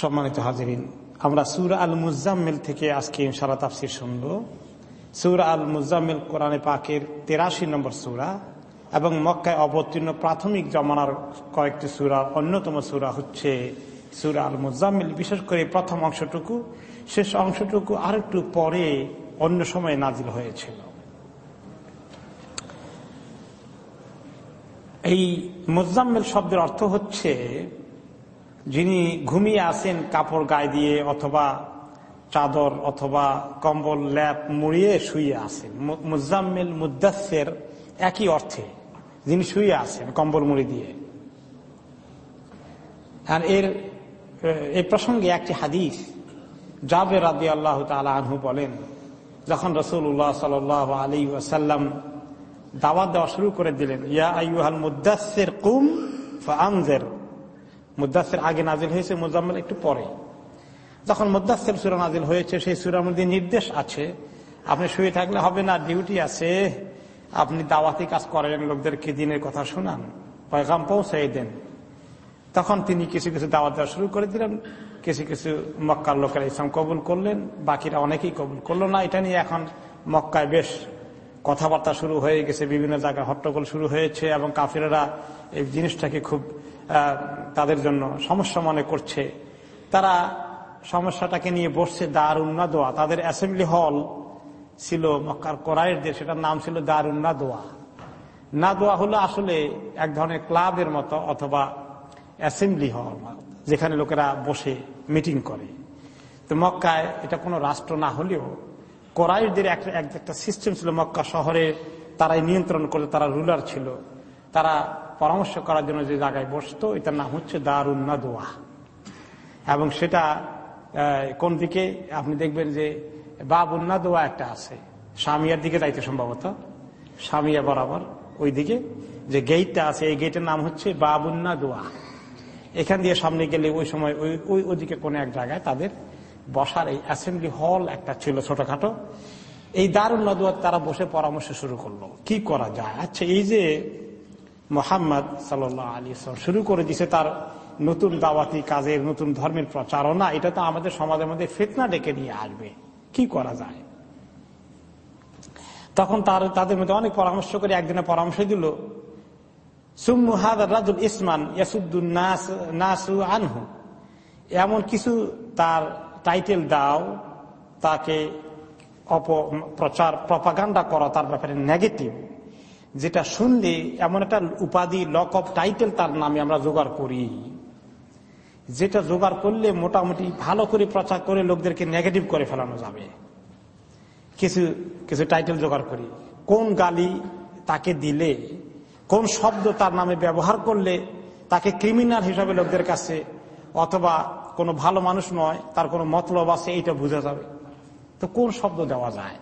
সম্মানিত হাজিরিন, আমরা সুর আল মুজাম্মিল থেকে আজকে সারা তাফসির শুনব। সুর আল মুজাম্মেল কোরআনে পাকের তেরাশি নম্বর সুরা এবং মক্কায় অবতীর্ণ প্রাথমিক জমানার কয়েকটি সুরা, অন্যতম সুরা হচ্ছে সুরা আল মুজাম্মিল বিশেষ করে প্রথম অংশটুকু, শেষ অংশটুকু আরেকটু পরে অন্য সময়ে নাজিল হয়েছিল। এই মুজাম্মিল শব্দের অর্থ হচ্ছে যিনি ঘুমিয়ে আসেন কাপড় গায়ে দিয়ে অথবা চাদর অথবা কম্বল, ল্যাপ মুড়িয়ে শুয়ে আসেন মুজাম্মিল মুদাসের একই অর্থে যিনি শুয়ে আসেন কম্বল মুড়ি দিয়ে। আর এর এই প্রসঙ্গে একটি হাদিস জাবে রাদি আল্লাহ তালা আনহু বলেন, যখন রসুল রসুল্লাহ সাল আলী ওয়াসাল্লাম দাওয়াত দেওয়া শুরু করে দিলেন, ইয়া আইহাল মুদাসের কুম আনজের মুদাসের আগে নাজিল হয়েছে, মুজাম্মেল একটু পরে। যখন মুদাসের সুরা নাজিল হয়েছে, সেই সুরার মধ্যে নির্দেশ আছে, আপনি শুয়ে থাকলে হবে না, ডিউটি আছে, আপনি দাওয়াতি কাজ করেন, লোকদেরকে দিনের কথা শোনান, পয়গাম পৌঁছাই দেন। তখন তিনি কিছু কিছু দাওয়াত দেওয়া শুরু করে দিলেন, কিছু কিছু মক্কার লোকেরা ইসলাম কবুল করলেন, বাকিরা অনেকেই কবুল করল না। এটা নিয়ে এখন মক্কায় বেশ কথাবার্তা শুরু হয়ে গেছে, বিভিন্ন জায়গায় হট্টগোল শুরু হয়েছে, এবং কাফিরেরা এই জিনিসটাকে খুব তাদের জন্য সমস্যা মনে করছে। তারা সমস্যাটাকে নিয়ে বসছে দারুন্না দোয়া তাদের অ্যাসেম্বলি হল ছিল মক্কার কোরআের দেশ সেটার নাম ছিল দারুন্না দোয়া না দোয়া হলো আসলে এক ধরনের ক্লাবের মতো অথবা অ্যাসেম্বলি হল যেখানে লোকেরা বসে মিটিং করে। তো মক্কায় এটা কোনো রাষ্ট্র না হলেও কোরআদের একটা সিস্টেম ছিল মক্কা শহরে, তারাই নিয়ন্ত্রণ করে তারা রুলার ছিল। তারা পরামর্শ করার জন্য যে জায়গায় বসতো, এটার নাম হচ্ছে দারুন্না দোয়া এবং সেটা কোন দিকে? আপনি দেখবেন যে বাবুন্না দোয়া একটা আছে স্বামিয়ার দিকে যাইতে সম্ভবত। স্বামিয়া বরাবর ওই দিকে। যে গেটটা আছে, এই গেটের নাম হচ্ছে বাবুন্না দোয়া এখান দিয়ে সামনে গেলে ওই সময় ওই ওই, ওদিকে কোনো এক জায়গায় তাদের বসার এই অ্যাসেম্বলি হল একটা ছিল ছোটখাটো। এই দারুণ নদুয়ার তারা বসে পরামর্শ শুরু করল। কি করা যায়? আচ্ছা এই যে মোহাম্মদ সাল আলী শুরু করে দিছে তার নতুন দাওয়াতি কাজের, নতুন ধর্মের প্রচারণা। এটা তো আমাদের সমাজের মধ্যে ফেতনা ডেকে নিয়ে আসবে। কি করা যায়? তখন তার, তাদের মধ্যে অনেক পরামর্শ করে একদিনে পরামর্শ দিল রাজুল ইসমান নাসু আনহু। এমন কিছু তার টাইটেল দাও, তাকে অপপ্রচার, প্রপাগান্ডা করা, তার ব্যাপারে নেগেটিভ। যেটা শুনলে এমন একটা উপাধি লক অফ টাইটেল তার নামে আমরা জোগাড় করি। যেটা জোগাড় করলে মোটামুটি ভালো করে প্রচার করে লোকদেরকে নেগেটিভ করে ফেলানো যাবে। কিছু কিছু টাইটেল জোগাড় করি। কোন গালি তাকে দিলে, কোন শব্দ তার নামে ব্যবহার করলে তাকে ক্রিমিনাল হিসাবে লোকদের কাছে, অথবা কোনো ভালো মানুষ নয়, তার কোনো মতলব আছে, এইটা বোঝা যাবে। তো কোন শব্দ দেওয়া যায়?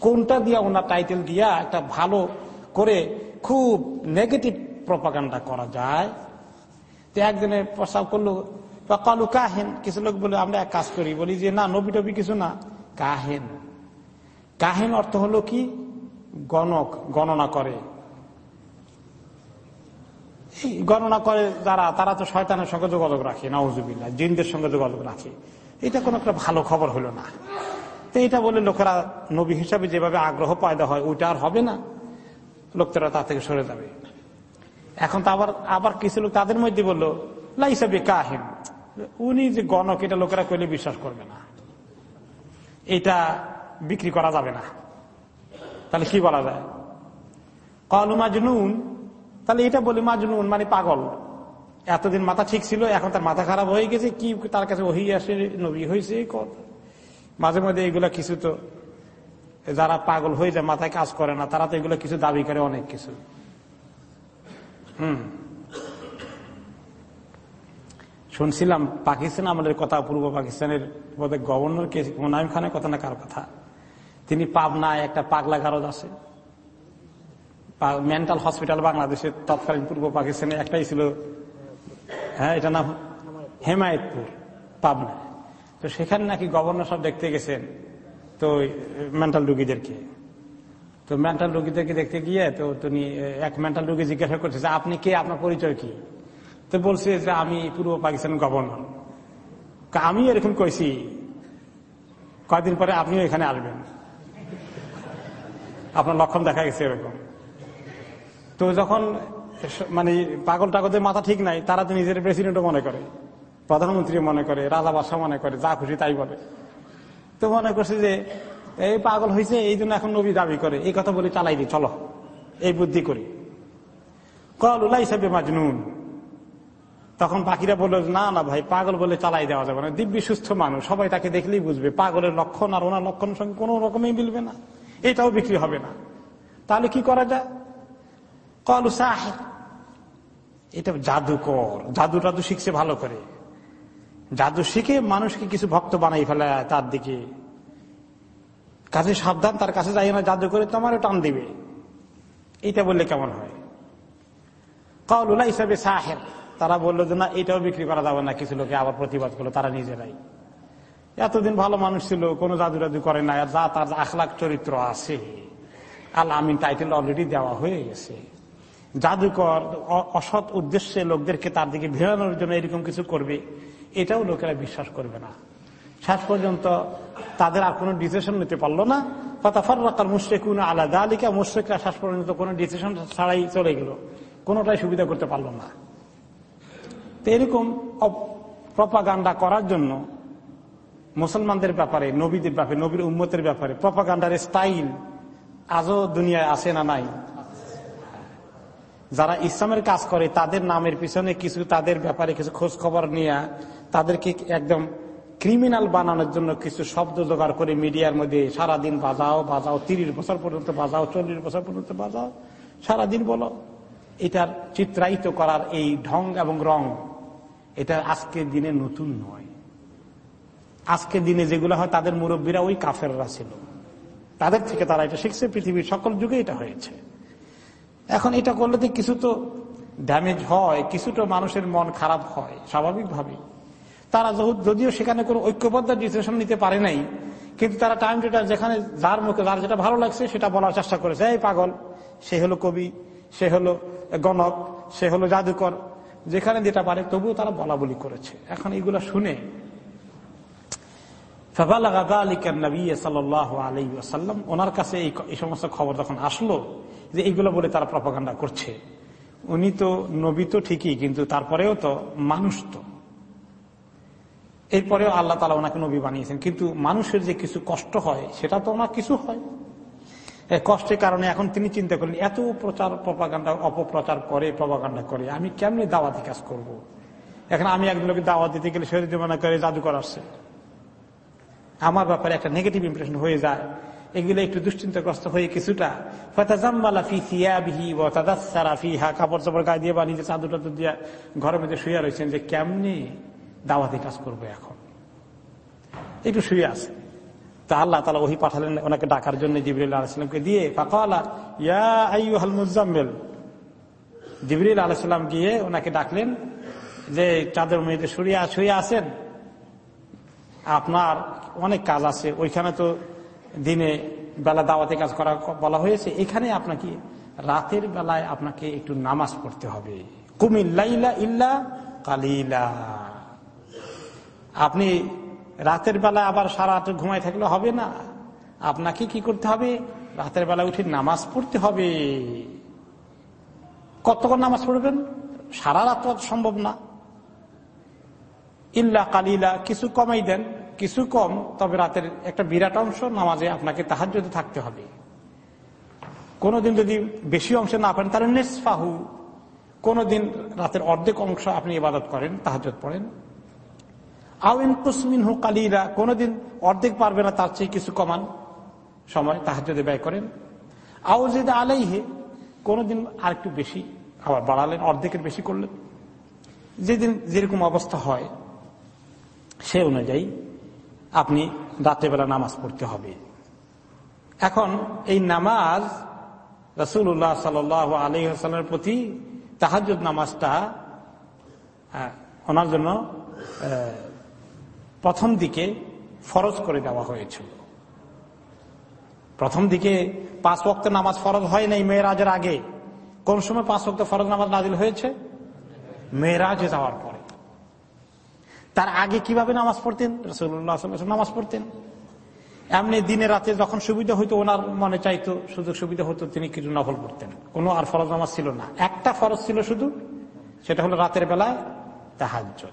কোনটা দিয়া ওনার টাইটেল দিয়া একটা ভালো করে খুব নেগেটিভ প্রপাগান্ডা করা যায়। তো একদিনে প্রস্তাব করল কালু কাহেন। কিছু লোক বলে আমরা এক কাজ করি। বলি যে, না নবী টবি কিছু না, কাহেন। কাহেন অর্থ হলো কি? গণক, গণনা করে। গণনা করে যারা, তারা তো শয়তানের সঙ্গে যোগাযোগ রাখে নওয়াজুবিল্লা জিনদের সঙ্গে যোগাযোগ রাখে। এটা কোনো একটা ভালো খবর হলো না। তো এটা বলে লোকেরা নবী হিসাবে যেভাবে আগ্রহ পয়দা হয়, ওইটা আর হবে না। লোকরা তা থেকে সরে যাবে। এখন তো আবার আবার কিছু লোক তাদের মধ্যে বলল লাইসাবে কাহিন উনি যে গণক, এটা লোকেরা কইলে বিশ্বাস করবে না। এটা বিক্রি করা যাবে না। তাহলে কি বলা যায়? কলু মাজনুন। তাহলে এটা বলি মাজনুন মানে পাগল। এতদিন মাথা ঠিক ছিল, এখন তার মাথা খারাপ হয়ে গেছে, কি তার কাছে ওহি আসে, নবী হয়েছে মাঝে মাঝে এগুলা কিছু তো যারা পাগল হয়ে যায়, মাথায় কাজ করে না, তারা তো এগুলো কিছু দাবি করে অনেক কিছু। হুম। শুনছিলাম পাকিস্তান আমাদের কথা, পূর্ব পাকিস্তানের গভর্নর কে মোনাইম খানের কথা না কার কথা? তিনি পাবনায় একটা পাগলা গারদ আছে। মেন্টাল হসপিটাল বাংলাদেশের তৎকালীন পূর্ব পাকিস্তানে একটাই ছিল। হ্যাঁ এটা নাম হেমায়তপুর, পাবনায়। তো সেখানে নাকি গভর্নর সব দেখতে গেছেন। তো মেন্টাল রুগীদেরকে। তো মেন্টাল রুগীদেরকে দেখতে গিয়ে তো তিনি এক মেন্টাল রুগী জিজ্ঞাসা করছে যে, আপনি কে? আপনার পরিচয় কি? তো বলছে যে, আমি পূর্ব পাকিস্তান গভর্নর আমি এরকম কইছি। কয়দিন পরে আপনিও এখানে আসবেন। আপনার লক্ষণ দেখা গেছে এরকম। তো যখন মানে পাগল টাগলদের মাথা ঠিক নাই, তারা তো নিজের প্রেসিডেন্টও মনে করে প্রধানমন্ত্রী মনে করে, রাজা মনে করে, যা খুশি তাই বলে। তো মনে করছে যে, এই পাগল হয়েছে এই জন্য এখন নবী দাবি করে। এই কথা বলে চালাই দি, চলো। এই বুদ্ধি করি। কল উল্লাহ হিসাবে মাজনুন তখন পাখিরা বলল, না না ভাই, পাগল বলে চালাই দেওয়া যাবে না। দিব্যি, সুস্থ মানুষ। সবাই তাকে দেখলেই বুঝবে। পাগলের লক্ষণ আর ওনার লক্ষণের সঙ্গে কোনো রকমই মিলবে না। এটাও বিক্রি হবে না। তাহলে কি করা যায়? কল সাহেব এটা জাদুকর। জাদু টাদু শিখছে ভালো করে। জাদু শিখে মানুষকে কিছু ভক্ত বানাই ফেলে তার দিকে। কাছে সাবধান, তার কাছে যাই না জাদু করে তোমারও টান দিবে। এটা বললে কেমন হয়? কলুলা হিসাবে সাহেব তারা বলল যে, না, এটাও বিক্রি করা যাবে না। কিছু লোকে আবার প্রতিবাদ করল, তারা নিজেরাই। এতদিন ভালো মানুষ ছিল, কোনো জাদু জাদু করে না যা তার আখলাখ চরিত্র আছে আল আমিন টাইটেল অলরেডি দেওয়া হয়ে গেছে। জাদুকর অসৎ উদ্দেশ্যে লোকদেরকে তার দিকে ভিড়ানোর জন্য এরকম কিছু করবে। এটাও লোকেরা বিশ্বাস করবে না। শেষ পর্যন্ত তাদের আর কোনো ডিসিশন নিতে পারল না। ফতাফার রাকার মুশ্রেকুন আলাদা আলিকা মুশ্রেকরা শেষ পর্যন্ত কোনো ডিসিশন ছাড়াই চলে গেল। কোনোটাই সুবিধা করতে পারল না। তো এরকম প্রপাগান্ডা করার জন্য মুসলমানদের ব্যাপারে, নবীদের ব্যাপারে, নবীর উম্মতের ব্যাপারে প্রপাগান্ডার স্টাইল আজও দুনিয়ায় আসে না নাই? যারা ইসলামের কাজ করে, তাদের নামের পিছনে কিছু, তাদের ব্যাপারে কিছু খোঁজ খবর নিয়ে তাদেরকে একদম ক্রিমিনাল বানানোর জন্য কিছু শব্দ জোগাড় করে মিডিয়ার মধ্যে, সারাদিন বাজাও বাজাও, তিরিশ বছর পর্যন্ত বাজাও, চল্লিশ বছর পর্যন্ত বাজাও, সারাদিন বলো। এটার চিত্রায়িত করার এই ঢং এবং রং, এটা আজকের দিনে নতুন নয়। আজকের দিনে যেগুলো হয়, তাদের মুরব্বীরা ওই কাফেররা ছিল। তাদের থেকে তারা এটা শিখছে, পৃথিবীর সকল যুগে এটা হয়েছে। এখন এটা করলে তো কিছু তো ড্যামেজ হয় কিছুটা মানুষের মন খারাপ হয়, স্বাভাবিকভাবেই। তারা যদিও সেখানে কোনো ঐক্যবদ্ধ ডিসিশন নিতে পারে নাই, কিন্তু তারা টাইম ডেটা যেখানে যার মুখে যার যেটা ভালো লাগছে সেটা বলার চেষ্টা করেছে। এই পাগল, সে হলো কবি, সে হলো গণক, সে হলো জাদুকর, যেখানে যেটা পারে তবুও তারা বলা বলি করেছে। এখন এগুলো শুনে ওনার কাছে এই সমস্ত খবর যখন আসলো যে এইগুলো বলে তারা প্রপাগান্ডা করছে। উনি তো নবী তো ঠিকই, কিন্তু তারপরেও তো মানুষ তো। এরপরেও আল্লাহ তালা ওনাকে নবী বানিয়েছেন। কিন্তু মানুষের যে কিছু কষ্ট হয়, সেটা তো ওনার কিছু হয়। কষ্টের কারণে এখন তিনি চিন্তা করলেন, এত প্রচার প্রপাগান্ডা অপপ্রচার করে প্রপাগান্ডা করে, আমি কেমনি দাওয়াতি কাজ করব। এখন আমি একজনকে দাওয়াত দিতে গেলে সে মনে করে জাদুকর আসছে। আমার ব্যাপারে একটা নেগেটিভ ইম্প্রেশন হয়ে যায়। এগুলো একটু দুশ্চিন্তাগ্রস্ত হয়ে কিছুটা। কাপড় চাপড় গায়ে দিয়ে বা নিজে চাদর টাদুর দিয়ে ঘরের মধ্যে শুয়ে রয়েছেন যে কেমনি দাওয়াতি কাজ করবে এখন? একটু শুয়ে আছে। তা আল্লাহ তালা ওহি পাঠালেন, ওনাকে ডাকার জন্য জিবরিল আলাইসালামকে দিয়ে ফাঁকা মুজাম্মেল। জিবরিল আলাইসাল্লাম গিয়ে ওনাকে ডাকলেন যে, চাদর মেয়েদের শুয়ে শুয়ে আছেন? আপনার অনেক কাজ আছে, ওইখানে তো দিনে বেলা দাওয়াতে কাজ করা বলা হয়েছে, এখানে আপনাকে রাতের বেলায় আপনাকে একটু নামাজ পড়তে হবে। কুমিল্লা ইল্লা কালিলা। আপনি রাতের বেলা আবার সারা রাত ঘুমাই থাকলে হবে না। আপনাকে কি করতে হবে? রাতের বেলা উঠে নামাজ পড়তে হবে। কতক্ষণ নামাজ পড়বেন? সারা রাত সম্ভব না। ইল্লা কালিলা, কিছু কমাই দেন। কিছু কম, তবে রাতের একটা বিরাট অংশ নামাজে আপনাকে তাহার যদি থাকতে হবে। কোনোদিন যদি বেশি অংশ না পারেন, তাহলে নেসফাহু। কোনোদিন রাতের অর্ধেক অংশ আপনি ইবাদত করেন তাহাজ পড়েন। আউন কুসমিন হু কালিরা কোনোদিন অর্ধেক পারবে না, তার চেয়ে কিছু কমান সময় তাহাজে ব্যয় করেন। আউজিদ আলাইহে, কোনোদিন আর একটু বেশি, আবার বাড়ালেন, অর্ধেকের বেশি করলেন। যেদিন যেরকম অবস্থা হয়, সে অনুযায়ী আপনি রাত্রেবেলা নামাজ পড়তে হবে। এখন এই নামাজ রসুল্লাহ সাল আলী প্রতি তাহাজ নামাজটা ওনার জন্য প্রথম দিকে ফরজ করে দেওয়া হয়েছিল। প্রথম দিকে পাঁচ ওক্ত নামাজ ফরজ হয় নাই মেয়েরাজের আগে। কোন সময় পাঁচ ওক্ত ফরজ নামাজ নাজিল হয়েছে? মেয়েরাজে যাওয়ার পরে। তার আগে কীভাবে নামাজ পড়তেন? রসুল্লাহ নামাজ পড়তেন। এমনি দিনে রাতে যখন সুবিধা হইতো, ওনার মনে চাইতো, সুযোগ সুবিধা হতো তিনি কিছু নফল করতেন। কোনো আর ফরজ নামাজ ছিল না। একটা ফরজ ছিল শুধু, সেটা হলো রাতের বেলায় তাহাজ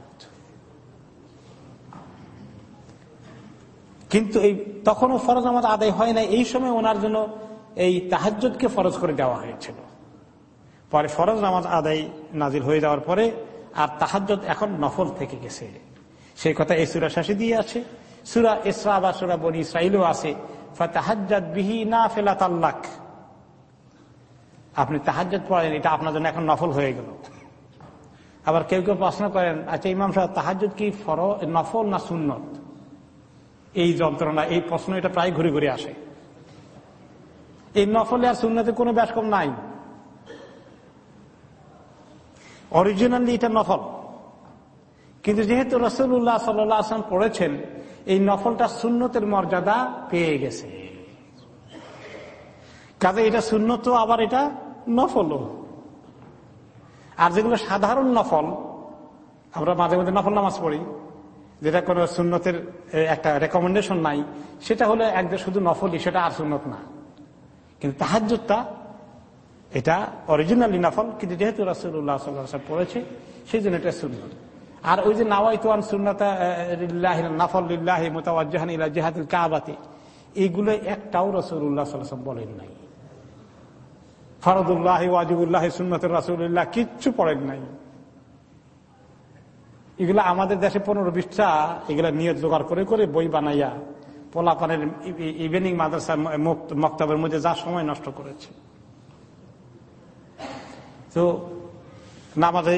কিন্তু এই তখনও ফরজ নামাজ আদায় হয় না এই সময় ওনার জন্য এই তাহাজকে ফরজ করে দেওয়া হয়েছিল। পরে ফরজ নামাজ আদায় নাজিল হয়ে যাওয়ার পরে আর তাহাজ এখন নফল থেকে গেছে। সেই কথা এই সুরা শাসি দিয়ে আছে। সুরা ইসরা বা সুরা বনি ইসরাইলও আছে। না ফেলা আপনি তাহাজ্জাদ পড়েন, এটা আপনার জন্য এখন নফল হয়ে গেল। আবার কেউ কেউ প্রশ্ন করেন আচ্ছা ইমাম সাহেব, তাহাজ্জুদ কি ফর নফল না সুন্নত? এই যন্ত্রণা, এই প্রশ্ন এটা প্রায় ঘুরে ঘুরে আসে। এই নফলে আর সুন্নতে কোনো ব্যাসকম নাই। অরিজিনালি এটা নফল। কিন্তু যেহেতু রসুল্লাহ সাল্লাম পড়েছেন, এই নফলটা সুন্নতের মর্যাদা পেয়ে গেছে। কাজে এটা শূন্যত আবার এটা নফলও। আর যেগুলো সাধারণ নফল, আমরা মাঝে মাঝে নফল নামাজ পড়ি, যেটা কোনো সুন্নতের একটা রেকমেন্ডেশন নাই, সেটা হলো একদম শুধু নফলই, সেটা আর সুন্নত না। কিন্তু তাহাজটা এটা অরিজিনালি নফল, কিন্তু যেহেতু রাসুল্লাহ সাল্লাহ পড়েছে, সেই জন্য এটা সুন্নত। আর ওই যে নাওয়াইতান সুন্নতা নাফল লিল্লাহ মোতাবাজাহান ইলা জেহাদুল কাবাতে এইগুলো একটাও রসুল্লাহ সাল্লাম বলেন নাই। ফরদুল্লাহ, ওয়াজিবুল্লাহ সুন্নত রাসুল্লাহ কিচ্ছু পড়েন নাই। এগুলো আমাদের দেশে পনেরো বিশটা, এগুলা নিয়ত জোগাড় করে করে বই বানাইয়া, পোলাপানের ইভিনিং মাদ্রাসা মক্তবের মধ্যে যা সময় নষ্ট করেছে। তো নামাজে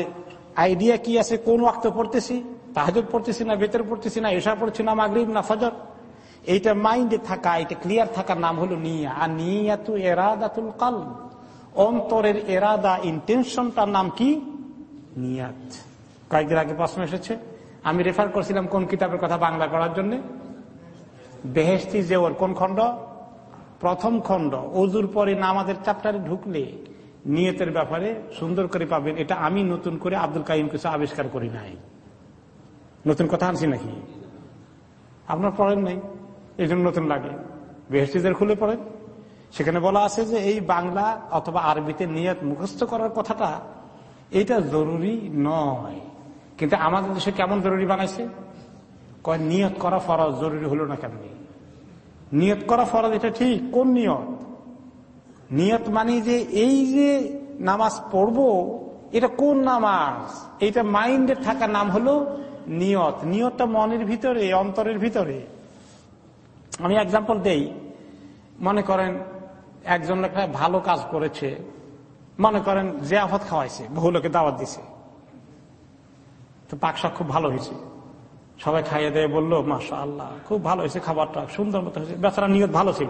আইডিয়া কি আছে? কোন ওয়াক্ত পড়তেছি? তাহাজত পড়তেছি না বেতর পড়তেছি না এসা পড়ছি না, মাগরিব না ফজর? এইটা মাইন্ডে থাকা এটা ক্লিয়ার থাকার নাম হলো নিয়া। আর নিয়াতু এরাদাতুল কাল অন্তরের এরাদা ইন্টেনশনটার নাম কি? নিয়াত। কয়েকদিন আগে প্রশ্ন এসেছে। আমি রেফার করছিলাম কোন কিতাবের কথা বাংলা করার জন্য। বেহেস্তি জেওর কোন খণ্ড? প্রথম খণ্ড। অজুর পরে নামাজের চাপটারে ঢুকলে নিয়তের ব্যাপারে সুন্দর করে পাবেন। এটা আমি নতুন করে আব্দুল কাইম কিছু আবিষ্কার করি নাই। নতুন কথা আনছি নাকি? আপনার পড়েন নাই? এই জন্য নতুন লাগে। বেহস্তিদের খুলে পড়েন। সেখানে বলা আছে যে এই বাংলা অথবা আরবিতে নিয়ত মুখস্থ করার কথাটা এটা জরুরি নয়। কিন্তু আমাদের দেশে কেমন জরুরি বানাইছে? কয়, নিয়ত করা ফরজ, জরুরি হলো না কেমনি? নিয়ত করা ফরজ, এটা ঠিক। কোন নিয়ত? নিয়ত মানে যে এই যে নামাজ পড়ব, এটা কোন নামাজ? এটা মাইন্ডে থাকা নাম হলো নিয়ত। নিয়তটা মনের ভিতরে, অন্তরের ভিতরে। আমি এক্সাম্পল দেই। মনে করেন, একজন একটা ভালো কাজ করেছে। মনে করেন, জিয়াফত খাওয়াইছে, বহু লোকে দাওয়াত দিছে। তো পাকশাক খুব ভালো হয়েছে। সবাই খাইয়ে দেয় বলল মাসা আল্লাহ খুব ভালো হয়েছে খাবারটা, সুন্দর মতো হয়েছে। বেচারা নিয়ত ভালো ছিল।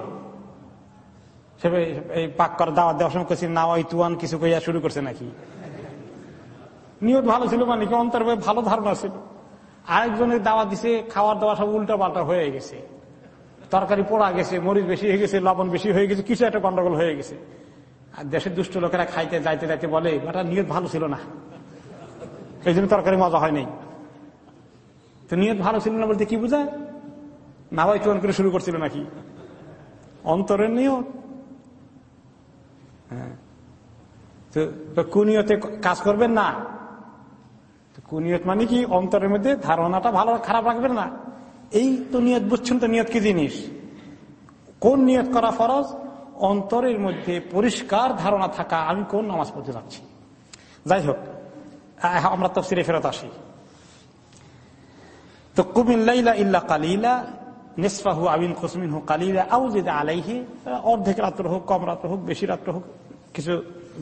এই পাক করার দাওয়াত দেওয়ার সময় কেছি না ওই তুয়ান কিছু কইয়া শুরু করছে নাকি? নিয়ত ভালো ছিল মানে কি, অন্তর ভালো ধারণা ছিল। আরেকজনের দাওয়া দিছে, খাওয়ার দাওয়া সব উল্টা পাল্টা হয়ে গেছে। তরকারি পোড়া গেছে, মরিচ বেশি হয়ে গেছে, লবণ বেশি হয়ে গেছে, কিছু একটা গন্ডগোল হয়ে গেছে। আর দেশের দুষ্ট লোকেরা খাইতে, যাইতে যাইতে বলে এটা নিয়ত ভালো ছিল না। এই জন্য তরকারি মজা হয় নাই। তো নিয়ত ভালো ছিল না বলতে কি বুঝা নাওয়াই চুয়ান করে শুরু করছিল নাকি? অন্তরের নিয়ত। তো কুনিয়তে কাজ করবেন না। কুনিয়ত মানে কি, অন্তরের মধ্যে ধারণাটা ভালো, খারাপ রাখবেন না। এই তো নিয়ত বুঝছেন তো নিয়ত কি জিনিস? কোন নিয়ত করা ফরজ? অন্তরের মধ্যে পরিষ্কার ধারণা থাকা। আমি কোন নামাজ পড়তে যাচ্ছি? যাই হোক আমরা তফসিরে ফেরত আসি। তো কুমিল্লা ইল্লা কালিলা, নিসফাহু আবিন কুসমিন হোক কালিলা, আউজিদা আলাইহি, অর্ধেক রাত্র হোক, কম রাত্র হোক, বেশি রাত্র হোক কিছু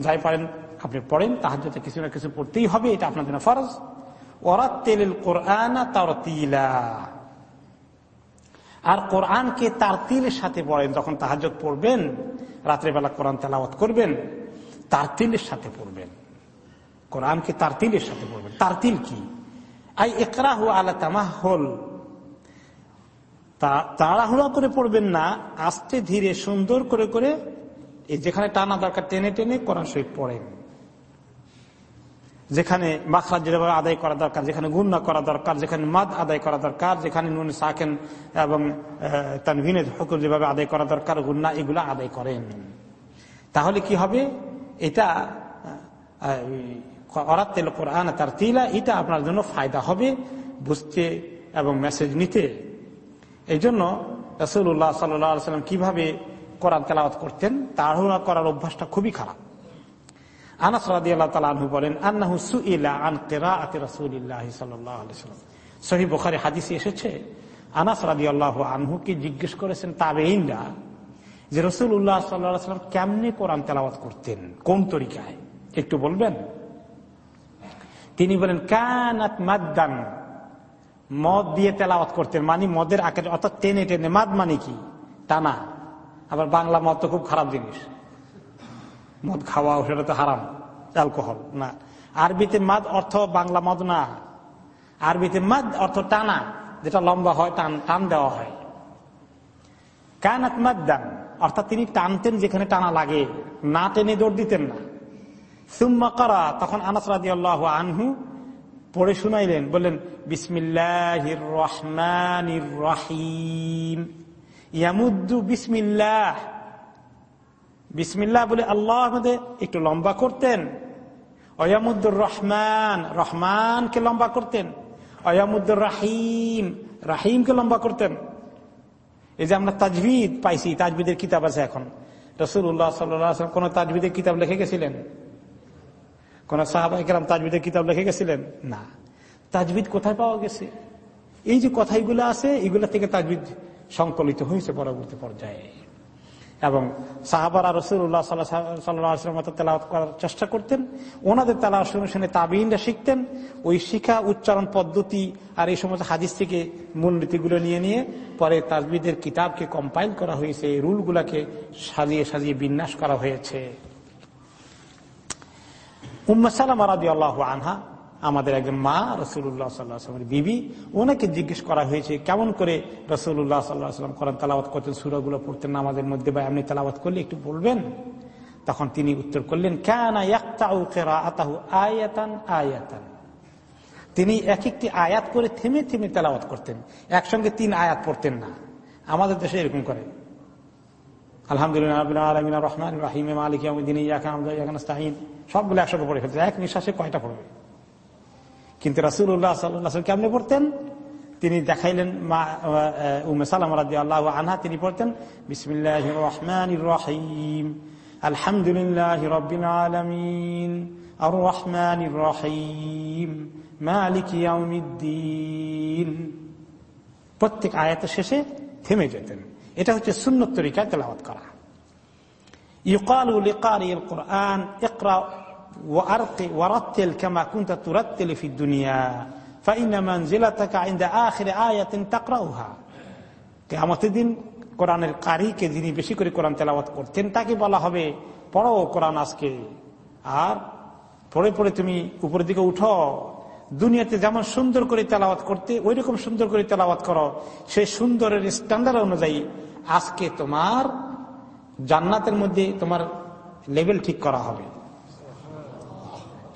যাই পারেন, আপনি পড়েন তাহার যাতে কিছু না কিছু পড়তেই হবে, এটা আপনার জন্য ফরজ। ওরা তেল কোরআন তিলা আর কোরআনকে তার তিলের সাথে পড়েন, যখন তাহাজত পড়বেন, রাত্রেবেলা কোরআন তেলাওয়াত করবেন তার তিলের সাথে পড়বেন। কোরআনকে তার তিলের সাথে পড়বেন। তার তিল কি? আই একরাহু আলা তামাহল। তাড়াহুড়া করে পড়বেন না, আস্তে ধীরে সুন্দর করে করে যেখানে টানা দরকার টেনে টেনে কোরআন শরীফ পড়েন যেখানে মাখরাজ আদায় করা দরকার, যেখানে গুন্না করা দরকার, যেখানে মাদ আদায় করা দরকার, যেখানে নুন, সাকেন এবং তানভিনের হকুর যেভাবে আদায় করা দরকার গুন্না এগুলো আদায় করেন। তাহলে কি হবে? এটা অরাত্তেল কোরআন তার তিলা, এটা আপনার জন্য ফায়দা হবে, বুঝতে এবং মেসেজ নিতে। এই জন্য রসুল্লাহ সাল্লাম কীভাবে কোরআন তেলাওয়াত করতেন, তাড়াহুড়া করার অভ্যাসটা খুবই খারাপ। আল্লাহ তালু বলেন, আন্নাহু সুইলা আন এসেছে আল্লাহ জিজ্ঞেস করেছেন যে কোরআন তেলাওয়াত করতেন, কোন তরিকায়? একটু বলবেন? তিনি বলেন, কানাত মাদ্দান। মদ দিয়ে তেলাওয়াত করতেন মানে মদের আকারে, অর্থাৎ টেনে টেনে, মাদ মানে কি? টানা। আবার বাংলা মদ তো খুব খারাপ জিনিস। মদ খাওয়া সেটা তো হারাম। অ্যালকোহল, না। আরবিতে মাদ অর্থ বাংলা মদ না। আরবিতে মাদ অর্থ টানা, যেটা লম্বা হয়, টান টান দেওয়া হয়। কানাত মাদ্দান, অর্থাৎ তিনি টানতেন যেখানে টানা লাগে, না টেনে দৌড় দিতেন না। সুম্মা করা, তখন আনাস আল্লাহ আনহু পড়ে শুনাইলেন, বললেন বিসমিল্লাহ রহমান রাহিম। ইয়ামুদ্দু বিসমিল্লাহ। বিসমিল্লাহ বলে আল্লাহ আমাদের একটু লম্বা করতেন। অয়ামুদ্দুর রহমান, রহমানকে লম্বা করতেন। অয়ামুদ্দুর রাহিম, রাহিমকে লম্বা করতেন। এই যে আমরা তাজবিদ পাইছি, তাজবিদের কিতাব আছে এখন। রসুল্লাহ সাল্লাম কোন তাজবিদের কিতাব লিখে গেছিলেন? কোন সাহাবাহাম তাজবিদের কিতাব লিখে গেছিলেন? না। তাজবিদ কোথায় পাওয়া গেছে? এই যে কথাইগুলো আছে, এগুলা থেকে তাজবিদ সংকলিত হয়েছে পরবর্তী পর্যায়ে। এবং সাহাবারা রসুল্লাহ সাল্লাম তেলাওয়াত করার চেষ্টা করতেন। ওনাদের তেলা শুনে শুনে তাবিনরা শিখতেন। ওই শিখা, উচ্চারণ পদ্ধতি আর এই সমস্ত হাদিস থেকে মূলনীতিগুলো নিয়ে নিয়ে পরে তাজবিদের কিতাবকে কম্পাইল করা হয়েছে এই রুলগুলাকে সাজিয়ে সাজিয়ে বিন্যাস করা হয়েছে। উম্মা সালাম রাদি আল্লাহ আনহা আমাদের একজন মা রসুল্লাহ সাল্লাহামের বিবি ওনাকে জিজ্ঞেস করা হয়েছে, কেমন করে রসুল্লাহ সাল্লাহ সাল্লাম করেন তালাবাত করতেন, সুরাগুলো পড়তেন আমাদের মধ্যে বা এমনি তালাবাত করলে একটু বলবেন? তখন তিনি উত্তর করলেন, কেন আয়াতান আয়াতান। তিনি এক একটি আয়াত করে থেমে থেমে তেলাওয়াত করতেন, একসঙ্গে তিন আয়াত পড়তেন না। আমাদের দেশে এরকম করে। আলহামদুলিল্লাহ রহমান রাহিম, মালিক সবগুলো একসঙ্গে পড়ে ফেলতে এক নিঃশ্বাসে কয়টা পড়বে? কিন্তু রাসুল্লাহ সাল্লাহ কেমনে পড়তেন? তিনি দেখাইলেন মা উমে সালাম রাজি আল্লাহ আনহা, তিনি পড়তেন বিসমিল্লাহ রহমান রহিম, আলহামদুলিল্লাহ রবিন আলমিন আর রহমান রহিম, মালিক ইয়াউমিদ্দিন। প্রত্যেক আয়াতের শেষে থেমে যেতেন। এটা হচ্ছে সুন্নত তরিকায় তেলাওয়াত করা। ইউকালু কোরআন, ইকরা দুনিয়া তাকরাউহা কারিকে যিনি বেশি করে তেলাওয়াত করতেন, তাকে বলা হবে, পড়ো কোরআন আজকে। আর পড়ে পড়ে তুমি উপরের দিকে উঠো। দুনিয়াতে যেমন সুন্দর করে তেলাওয়াত করতে ওই রকম সুন্দর করে তেলাওয়াত করো। সেই সুন্দরের স্ট্যান্ডার্ড অনুযায়ী আজকে তোমার জান্নাতের মধ্যে তোমার লেভেল ঠিক করা হবে।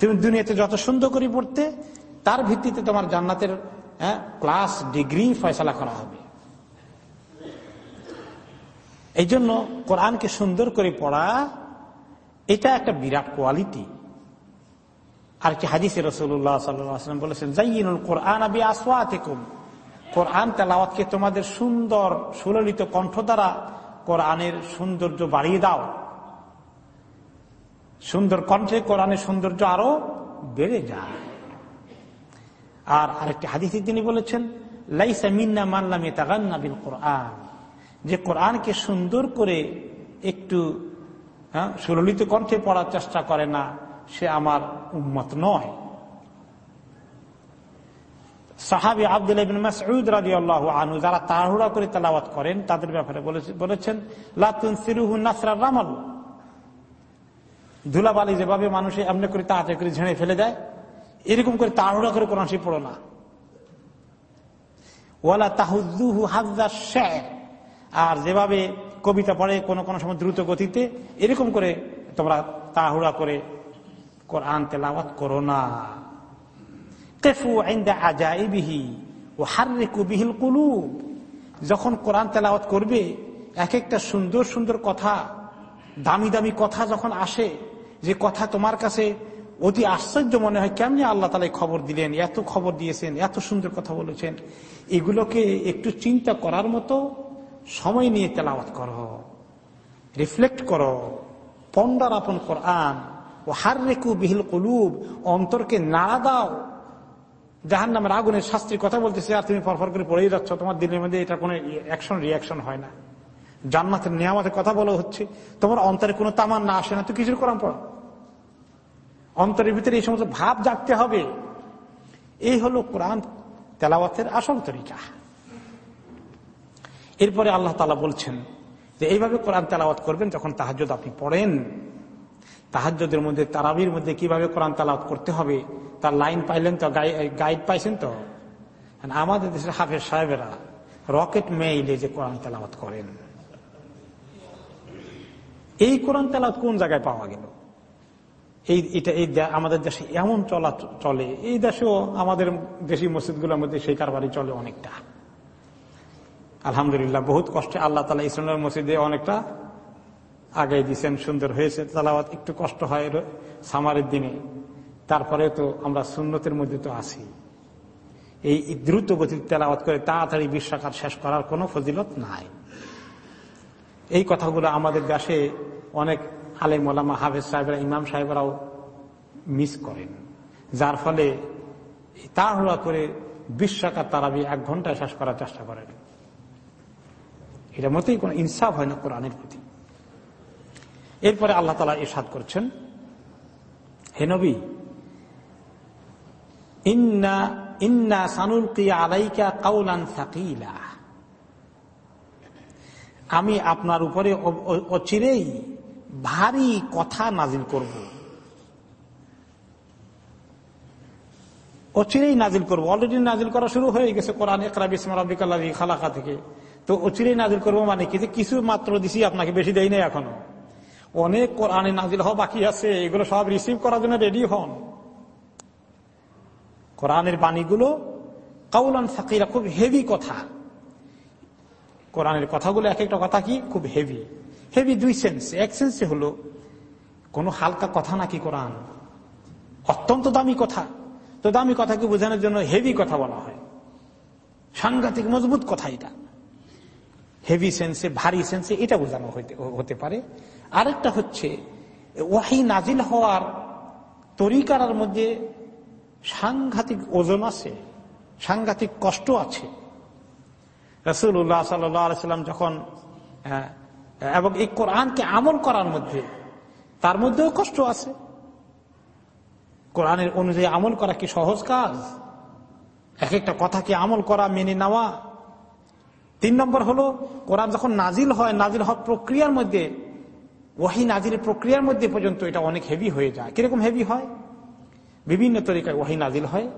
তুমি দুনিয়াতে যত সুন্দর করে পড়তে, তার ভিত্তিতে তোমার জান্নাতের ক্লাস ডিগ্রি ফয়সলা করা হবে। এই জন্য কোরআনকে সুন্দর করে পড়া, এটা একটা বিরাট কোয়ালিটি আর কি হাদিসে রসুল্লাহ সাল্লাম বলেছেন জাইনুল কোরআন আবি আসওয়া থেকুম কোরআন তেলাওয়াতকে তোমাদের সুন্দর, সুললিত কণ্ঠ দ্বারা কোরআনের সৌন্দর্য বাড়িয়ে দাও। সুন্দর কণ্ঠে কোরআনের সৌন্দর্য আরও বেড়ে যায়। আর আরেকটি হাদিসে তিনি বলেছেন লাইসা মিন্না মানলাম বিল কোরআন। যে কোরআনকে সুন্দর করে একটু হ্যাঁ, সুললিত কণ্ঠে পড়ার চেষ্টা করে না সে আমার উম্মত নয়। সাহাবি আব্দুল আনু যারা তাড়াহুড়া করে তালাওয়াত করেন তাদের ব্যাপারে বলেছেন লাতুন সিরুহু নাসরা রামাল। ধুলাবালি যেভাবে মানুষ এমনি করে তাড়াতাড়ি করে ঝেড়ে ফেলে দেয়, এরকম করে তাড়াহুড়া করে কোরআন শরীফ পড়ো না। ওয়ালা তাহুদ্দুহু হাজা শের। আর যেভাবে কবিতা পড়ে কোনো কোনো সময় দ্রুত গতিতে, এরকম করে তোমরা তাড়াহুড়া করে কোরআন তেলাওয়াত করো না। কেফু ও যখন কোরআন তেলাওয়াত করবে এক একটা সুন্দর সুন্দর কথা, দামি দামি কথা যখন আসে যে কথা তোমার কাছে অতি আশ্চর্য মনে হয়, কেমনি আল্লাহ তালা খবর দিলেন, এত খবর দিয়েছেন, এত সুন্দর কথা বলেছেন। এগুলোকে একটু চিন্তা করার মতো সময় নিয়ে তেলাওয়াত করো, রিফ্লেক্ট করো পন্ডার আপন কোরআন, ও হার রেকু বিহিল কলুব, অন্তরকে নাড়া দাও। জাহান নামের আগুনের শাস্ত্রীর কথা বলতেছে, আর তুমি ফরফর করে পড়েই যাচ্ছ, তোমার দিনের মধ্যে এটা কোনো অ্যাকশন রিয়াকশন হয় না। জান্নাতের নিয়ামতের কথা বলা হচ্ছে, তোমার অন্তরে কোনো তামান না আসে না। তো কিছুর কোরআন পড়ো? অন্তরের ভিতরে এই সমস্ত ভাব জাগতে হবে। এই হলো কোরআন তেলাওয়াতের আসল তরিকা। এরপরে আল্লাহ তালা বলছেন যে, এইভাবে কোরআন তেলাওয়াত করবেন যখন তাহাজুদ আপনি পড়েন তাহাজুদের মধ্যে, তারাবির মধ্যে কীভাবে কোরআন তেলাওয়াত করতে হবে, তার লাইন পাইলেন তো গাইড পাইছেন তো? আমাদের দেশের হাফেজ সাহেবেরা রকেট মেইলে যে কোরআন তেলাওয়াত করেন। এই কোরআন তেলাওয়াত কোন জায়গায় পাওয়া গেল? এই, এটা এই আমাদের দেশে এমন চলা চলে। এই দেশেও আমাদের দেশি মসজিদগুলোর মধ্যে সেই কারবারই চলে অনেকটা। আলহামদুলিল্লাহ, বহুত কষ্টে আল্লাহ তালা ইসলামের মসজিদে অনেকটা আগে দিচ্ছেন সুন্দর হয়েছে। তালাওয়াত একটু কষ্ট হয় সামারের দিনে। তারপরে তো আমরা সুন্নতের মধ্যে তো আছি। এই দ্রুত গতির তেলাওয়াত করে তাড়াতাড়ি বিশ্বাকার শেষ করার কোনো ফজিলত নাই। এই কথাগুলো আমাদের দেশে অনেক আলেম মোলামা হাফেজ সাহেবরা, ইমাম সাহেবরাও মিস করেন। যার ফলে তাড়াহুড়া করে বিশ্বাকার তারাবি এক ঘন্টায় শেষ করার চেষ্টা করেন। এটা মতেই কোন ইনসাফ হয় না কোরআনের প্রতি। এরপরে আল্লাহ তালা ইসাদ করছেন, হে নবী, ইন্না ইন্না সানুল আলাইকা কাউলান সাকিলা। আমি আপনার উপরে অচিরেই ভারী কথা নাজিল করব। অচিরেই নাজিল করব। অলরেডি নাজিল করা শুরু হয়ে গেছে কোরআন একরা বিসমারাবিকাল্লাহি খালাকা থেকে। তো অচিরেই নাজিল করব মানে কি? যে কিছু মাত্র দিছি, আপনাকে বেশি দেয় নাই এখনও। অনেক কোরআনে নাজিল হওয়া বাকি আছে, এগুলো সব রিসিভ করার জন্য রেডি হন। কোরআনের বাণীগুলো কাউলান সাকিরা, খুব হেভি কথা। কোরআনের কথাগুলো এক একটা কথা কি? খুব হেভি হেভি দুই সেন্স এক সেন্সে হলো, কোনো হালকা কথা নাকি কোরআন? অত্যন্ত দামি কথা। তো দামি কথাকে বোঝানোর জন্য হেভি কথা বলা হয়। সাংঘাতিক মজবুত কথা এটা। হেভি সেন্সে ভারী সেন্সে এটা বোঝানো হতে পারে। আরেকটা হচ্ছে, ওয়াহি নাজিল হওয়ার তরিকার মধ্যে সাংঘাতিক ওজন আছে, সাংঘাতিক কষ্ট আছে। রসুল্লাহ সাল্লাম যখন এবং এই কোরআনকে আমল করার মধ্যে তার মধ্যেও কষ্ট আছে। কোরআনের অনুযায়ী আমল করা কি সহজ কাজ? এক একটা কথাকে আমল করা, মেনে নেওয়া। তিন নম্বর হলো, কোরআন যখন নাজিল হয়, নাজিল হওয়ার প্রক্রিয়ার মধ্যে, ওয়াহি নাজিলের প্রক্রিয়ার মধ্যে পর্যন্ত এটা অনেক হেভি হয়ে যায়। কীরকম হেভি হয়? বিভিন্ন তরিকায় ওয়াহি নাজিল হয়।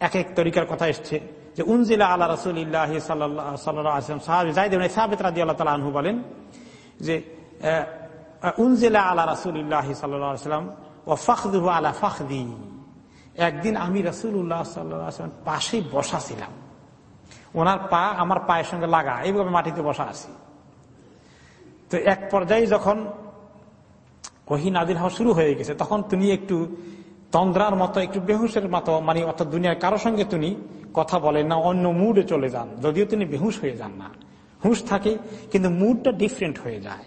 এক এক তরিকার কথা এসছে। যে উনজিলা আল্লাহ রসুল্লাহ সাল্লাম সাহাবিদ রাজি আল্লাহ তালা আনহু বলেন যে উনজিলা আল্লাহ রসুল্লাহ সাল্লাম ও ফখদুহ আলা ফখদি। একদিন আমি রসুল্লাহ সাল্লাম পাশে বসা ছিলাম। ওনার পা আমার পায়ের সঙ্গে লাগা, এইভাবে মাটিতে বসা আছি। তো এক পর্যায়ে যখন ওহি নাদির হওয়া শুরু হয়ে গেছে, তখন তিনি একটু তন্দ্রার মতো, একটু বেহুশের মতো মানে অর্থাৎ দুনিয়ার কারও সঙ্গে তিনি কথা বলেন না, অন্য মুডে চলে যান। যদিও তিনি বেহুশ হয়ে যান না। হুঁশ থাকে, কিন্তু মুডটা ডিফারেন্ট হয়ে যায়।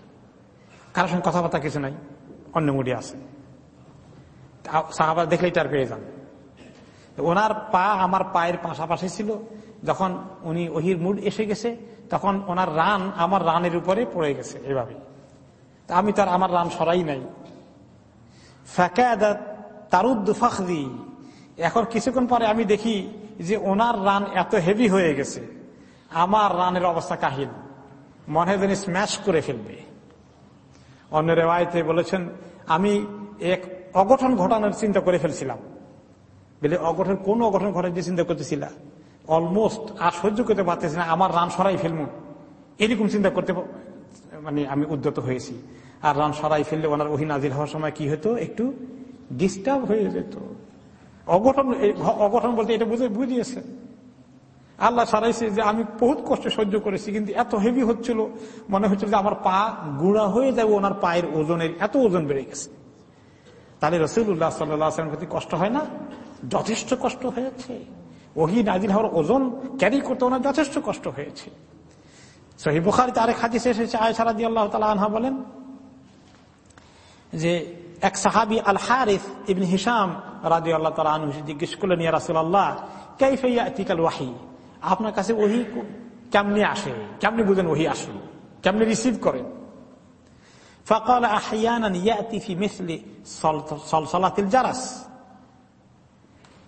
কারোর সঙ্গে কথাবার্তা কিছু নাই, অন্য মুডে আছে। সাহাবার দেখলেই তার পেয়ে যান। ওনার পা আমার পায়ের পাশাপাশি ছিল। যখন উনি ওহির মুড এসে গেছে, তখন ওনার রান আমার রানের উপরে পড়ে গেছে এভাবে আমি তার আমার রান সরাই নাই। ফাঁকা তারুদ্দু ফাখদি। এখন কিছুক্ষণ পরে আমি দেখি যে ওনার রান এত হেভি হয়ে গেছে। আমার রানের অবস্থা কাহিল। মনে হয় স্ম্যাশ করে ফেলবে। অন্য রেওয়ায়তে বলেছেন, আমি এক অগঠন ঘটানোর চিন্তা করে ফেলছিলাম। বলে অগঠন কোন অগঠন ঘটার যে চিন্তা করতেছিলাম অলমোস্ট আর সহ্য করতে পারতেছি না, আমার রান সরাই ফেলব এরকম চিন্তা করতে মানে আমি উদ্যত হয়েছি। আর রান সরাই ফেললে ওনার ওহি নাজির হওয়ার সময় কি হতো? একটু ডিস্টার্ব হয়ে যেত। অঘটন অঘটন বলতে এটা বুঝে, বুঝিয়েছে। আল্লাহ সারাইছে যে আমি বহুত কষ্ট সহ্য করেছি, কিন্তু এত হেভি হচ্ছিল, মনে হচ্ছিল যে আমার পা গুঁড়া হয়ে যাবে, ওনার পায়ের ওজনের এত ওজন বেড়ে গেছে। তাহলে রসুল্লাহ সাল্লামের প্রতি কষ্ট হয় না? যথেষ্ট কষ্ট হয়েছে। ওহি নাজিল হওয়ার ওজন ক্যারি করতে ওনার যথেষ্ট কষ্ট হয়েছে। সহি আরেক হাদিস এসেছে আয়সারা দিয়ে আল্লাহ তালা আনহা বলেন যে এক সাহাবি আল হারিফ ইবিন হিসাম রাজি আল্লাহ তালা আনহু জিজ্ঞেস করলেন, ইয়া রাসুল্লাহ কাইফাইয়া ওয়াহি? আপনার কাছে ওহি কেমনি আসে? কেমনি বুঝেন ওহি আসলো? কেমনি রিসিভ করেন?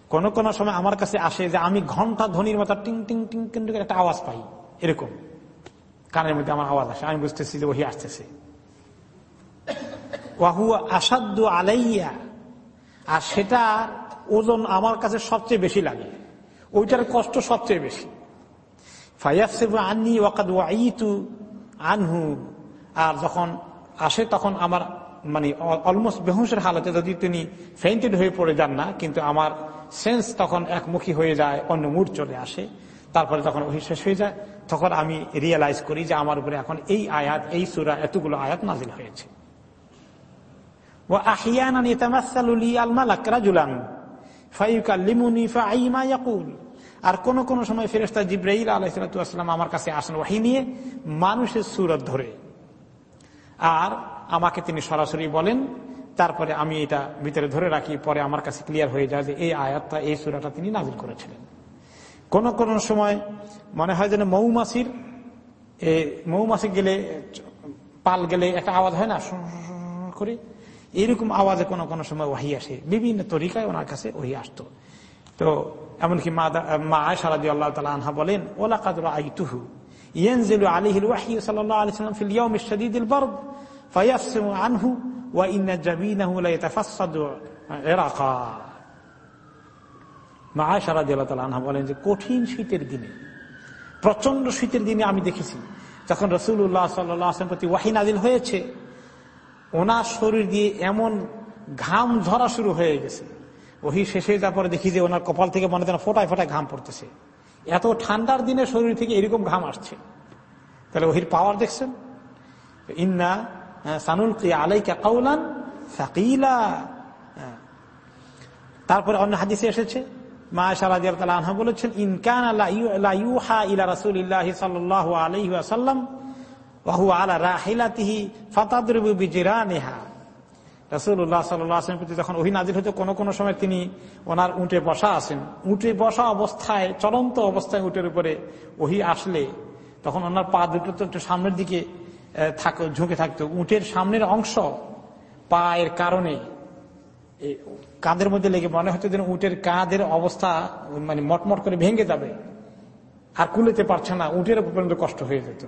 কোন কোন সময় আমার কাছে আসে যে আমি ঘণ্টা ধ্বনির মতো টিং টিং টিং টিং একটা আওয়াজ পাই, এরকম। কানের মধ্যে আমার আওয়াজ আসে, আমি বুঝতেছি যে ওহি আসতেছে। আসাদ্য আলাইয়া। আর সেটা ওজন আমার কাছে সবচেয়ে বেশি লাগে। ওইটার কষ্ট সবচেয়ে বেশি। আননি ওয়াকাদ ওয়াইতু আনহু। আর যখন আসে তখন আমার মানে অলমোস্ট বেহুসের হালতে যদি তিনি ফেন্টেড হয়ে পড়ে যান না, কিন্তু আমার সেন্স তখন একমুখী হয়ে যায়, অন্য মুড চলে আসে। তারপরে যখন ওই শেষ হয়ে যায়, তখন আমি রিয়েলাইজ করি যে আমার উপরে এখন এই আয়াত, এই সুরা এতগুলো আয়াত নাজিল হয়েছে। আর কোন কোন সময় ফেরেস্তা জিব্রাইল আলাইসালাম আমার কাছে আসেন ওয়াহি নিয়ে মানুষের সুরত ধরে আর আমাকে তিনি সরাসরি বলেন তারপরে আমি এটা ভিতরে ধরে রাখি পরে আমার কাছে ক্লিয়ার হয়ে যায় যে এই আয়াতটা এই সুরাটা তিনি নাজিল করেছিলেন কোন কোন সময় মনে হয় যেন মৌমাছির মৌমাছি গেলে পাল গেলে একটা আওয়াজ হয় না করে এরকম আওয়াজে কোনো কোনো সময় ওহি আসে বিভিন্ন তরিকায় ওনার কাছে ওহি আসতো তো এমনকি মা আয়সারাদি আল্লাহ তালা আনহা বলেন ওলা কাদুর আইতুহু ينزل عليه الوحي صلى الله عليه وسلم في اليوم الشديد البرد فيفصم عنه وإن جبينه ليتفصد عرقا মা আয়সারা আনহা বলেন যে কঠিন শীতের দিনে প্রচন্ড শীতের দিনে আমি দেখেছি যখন রসুল্লাহ সাল্লাম প্রতি ওয়াহিন আদিল হয়েছে ওনার শরীর দিয়ে এমন ঘাম ঝরা শুরু হয়ে গেছে। ওহি শেষে তারপরে দেখি যে ওনার কপাল থেকে মনে হয় ফোটায় ফোটায় ঘাম পড়তেছে। এত ঠান্ডার দিনে শরীর থেকে এরকম ঘাম আসছে। তাহলে ওহির পাওয়ার দেখছেন? ইন্না সানুল আলাইকা কাউলান তারপরে অন্য হাদিসে এসেছে মা আনহা বলেছেন ইনকান ইলা রাসুল ইল্লাহ সাল্লাহ আলহি আসাল্লাম আলা রাহিলাতিহি সাল্লামের প্রতি যখন হতো কোনো কোনো সময় তিনি ওনার উঁটে বসা আসেন উঁটে বসা অবস্থায়, চলন্ত অবস্থায় উটের উপরে ওহি আসলে, তখন ওনার পা দুটো তো একটু সামনের দিকে থাক, ঝুঁকে থাকতো। উঁটের সামনের অংশ পায়ের কারণে কাঁধের মধ্যে লেগে মনে হচ্ছে যেন উটের কাঁধের অবস্থা মানে মটমট করে ভেঙে যাবে। আর কুলেতে পারছে না, উটের পর্যন্ত কষ্ট হয়ে যেত।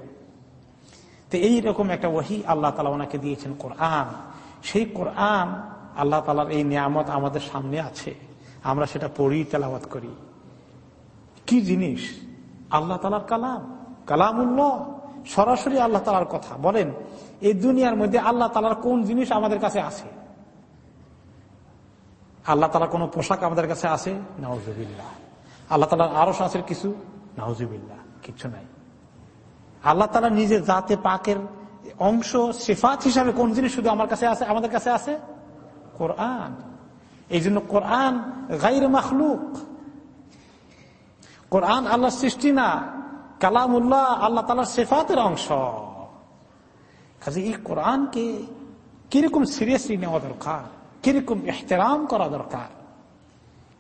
তো এইরকম একটা ওহি আল্লাহ তালা ওনাকে দিয়েছেন কোরআন। সেই কোরআন আল্লাহ তালার এই নিয়ামত আমাদের সামনে আছে। আমরা সেটা পড়ি, তেলাওয়াত করি। কি জিনিস? আল্লাহ তালার কালাম। কালামুল্লাহ। সরাসরি আল্লাহ তালার কথা। বলেন, এই দুনিয়ার মধ্যে আল্লাহ তালার কোন জিনিস আমাদের কাছে আছে? আল্লাহ তালা কোন পোশাক আমাদের কাছে আছে? নওয়াজুবিল্লাহ আল্লাহ তালার আরও আছে কিছু? নওয়াজুবিল্লাহ কিছু নাই। আল্লাহ তালা নিজে জাতে পাকের অংশ, সেফাত হিসাবে কোন জিনিস শুধু আমার কাছে আছে, আমাদের কাছে আছে? কোরআন। এই জন্য কোরআন গাইর মাখলুক। কোরআন আল্লাহ সৃষ্টি না, কালামুল্লাহ আল্লাহ তালার সেফাতের অংশ। কাজে এই কোরআনকে কীরকম সিরিয়াসলি নেওয়া দরকার? কীরকম এহতেরাম করা দরকার?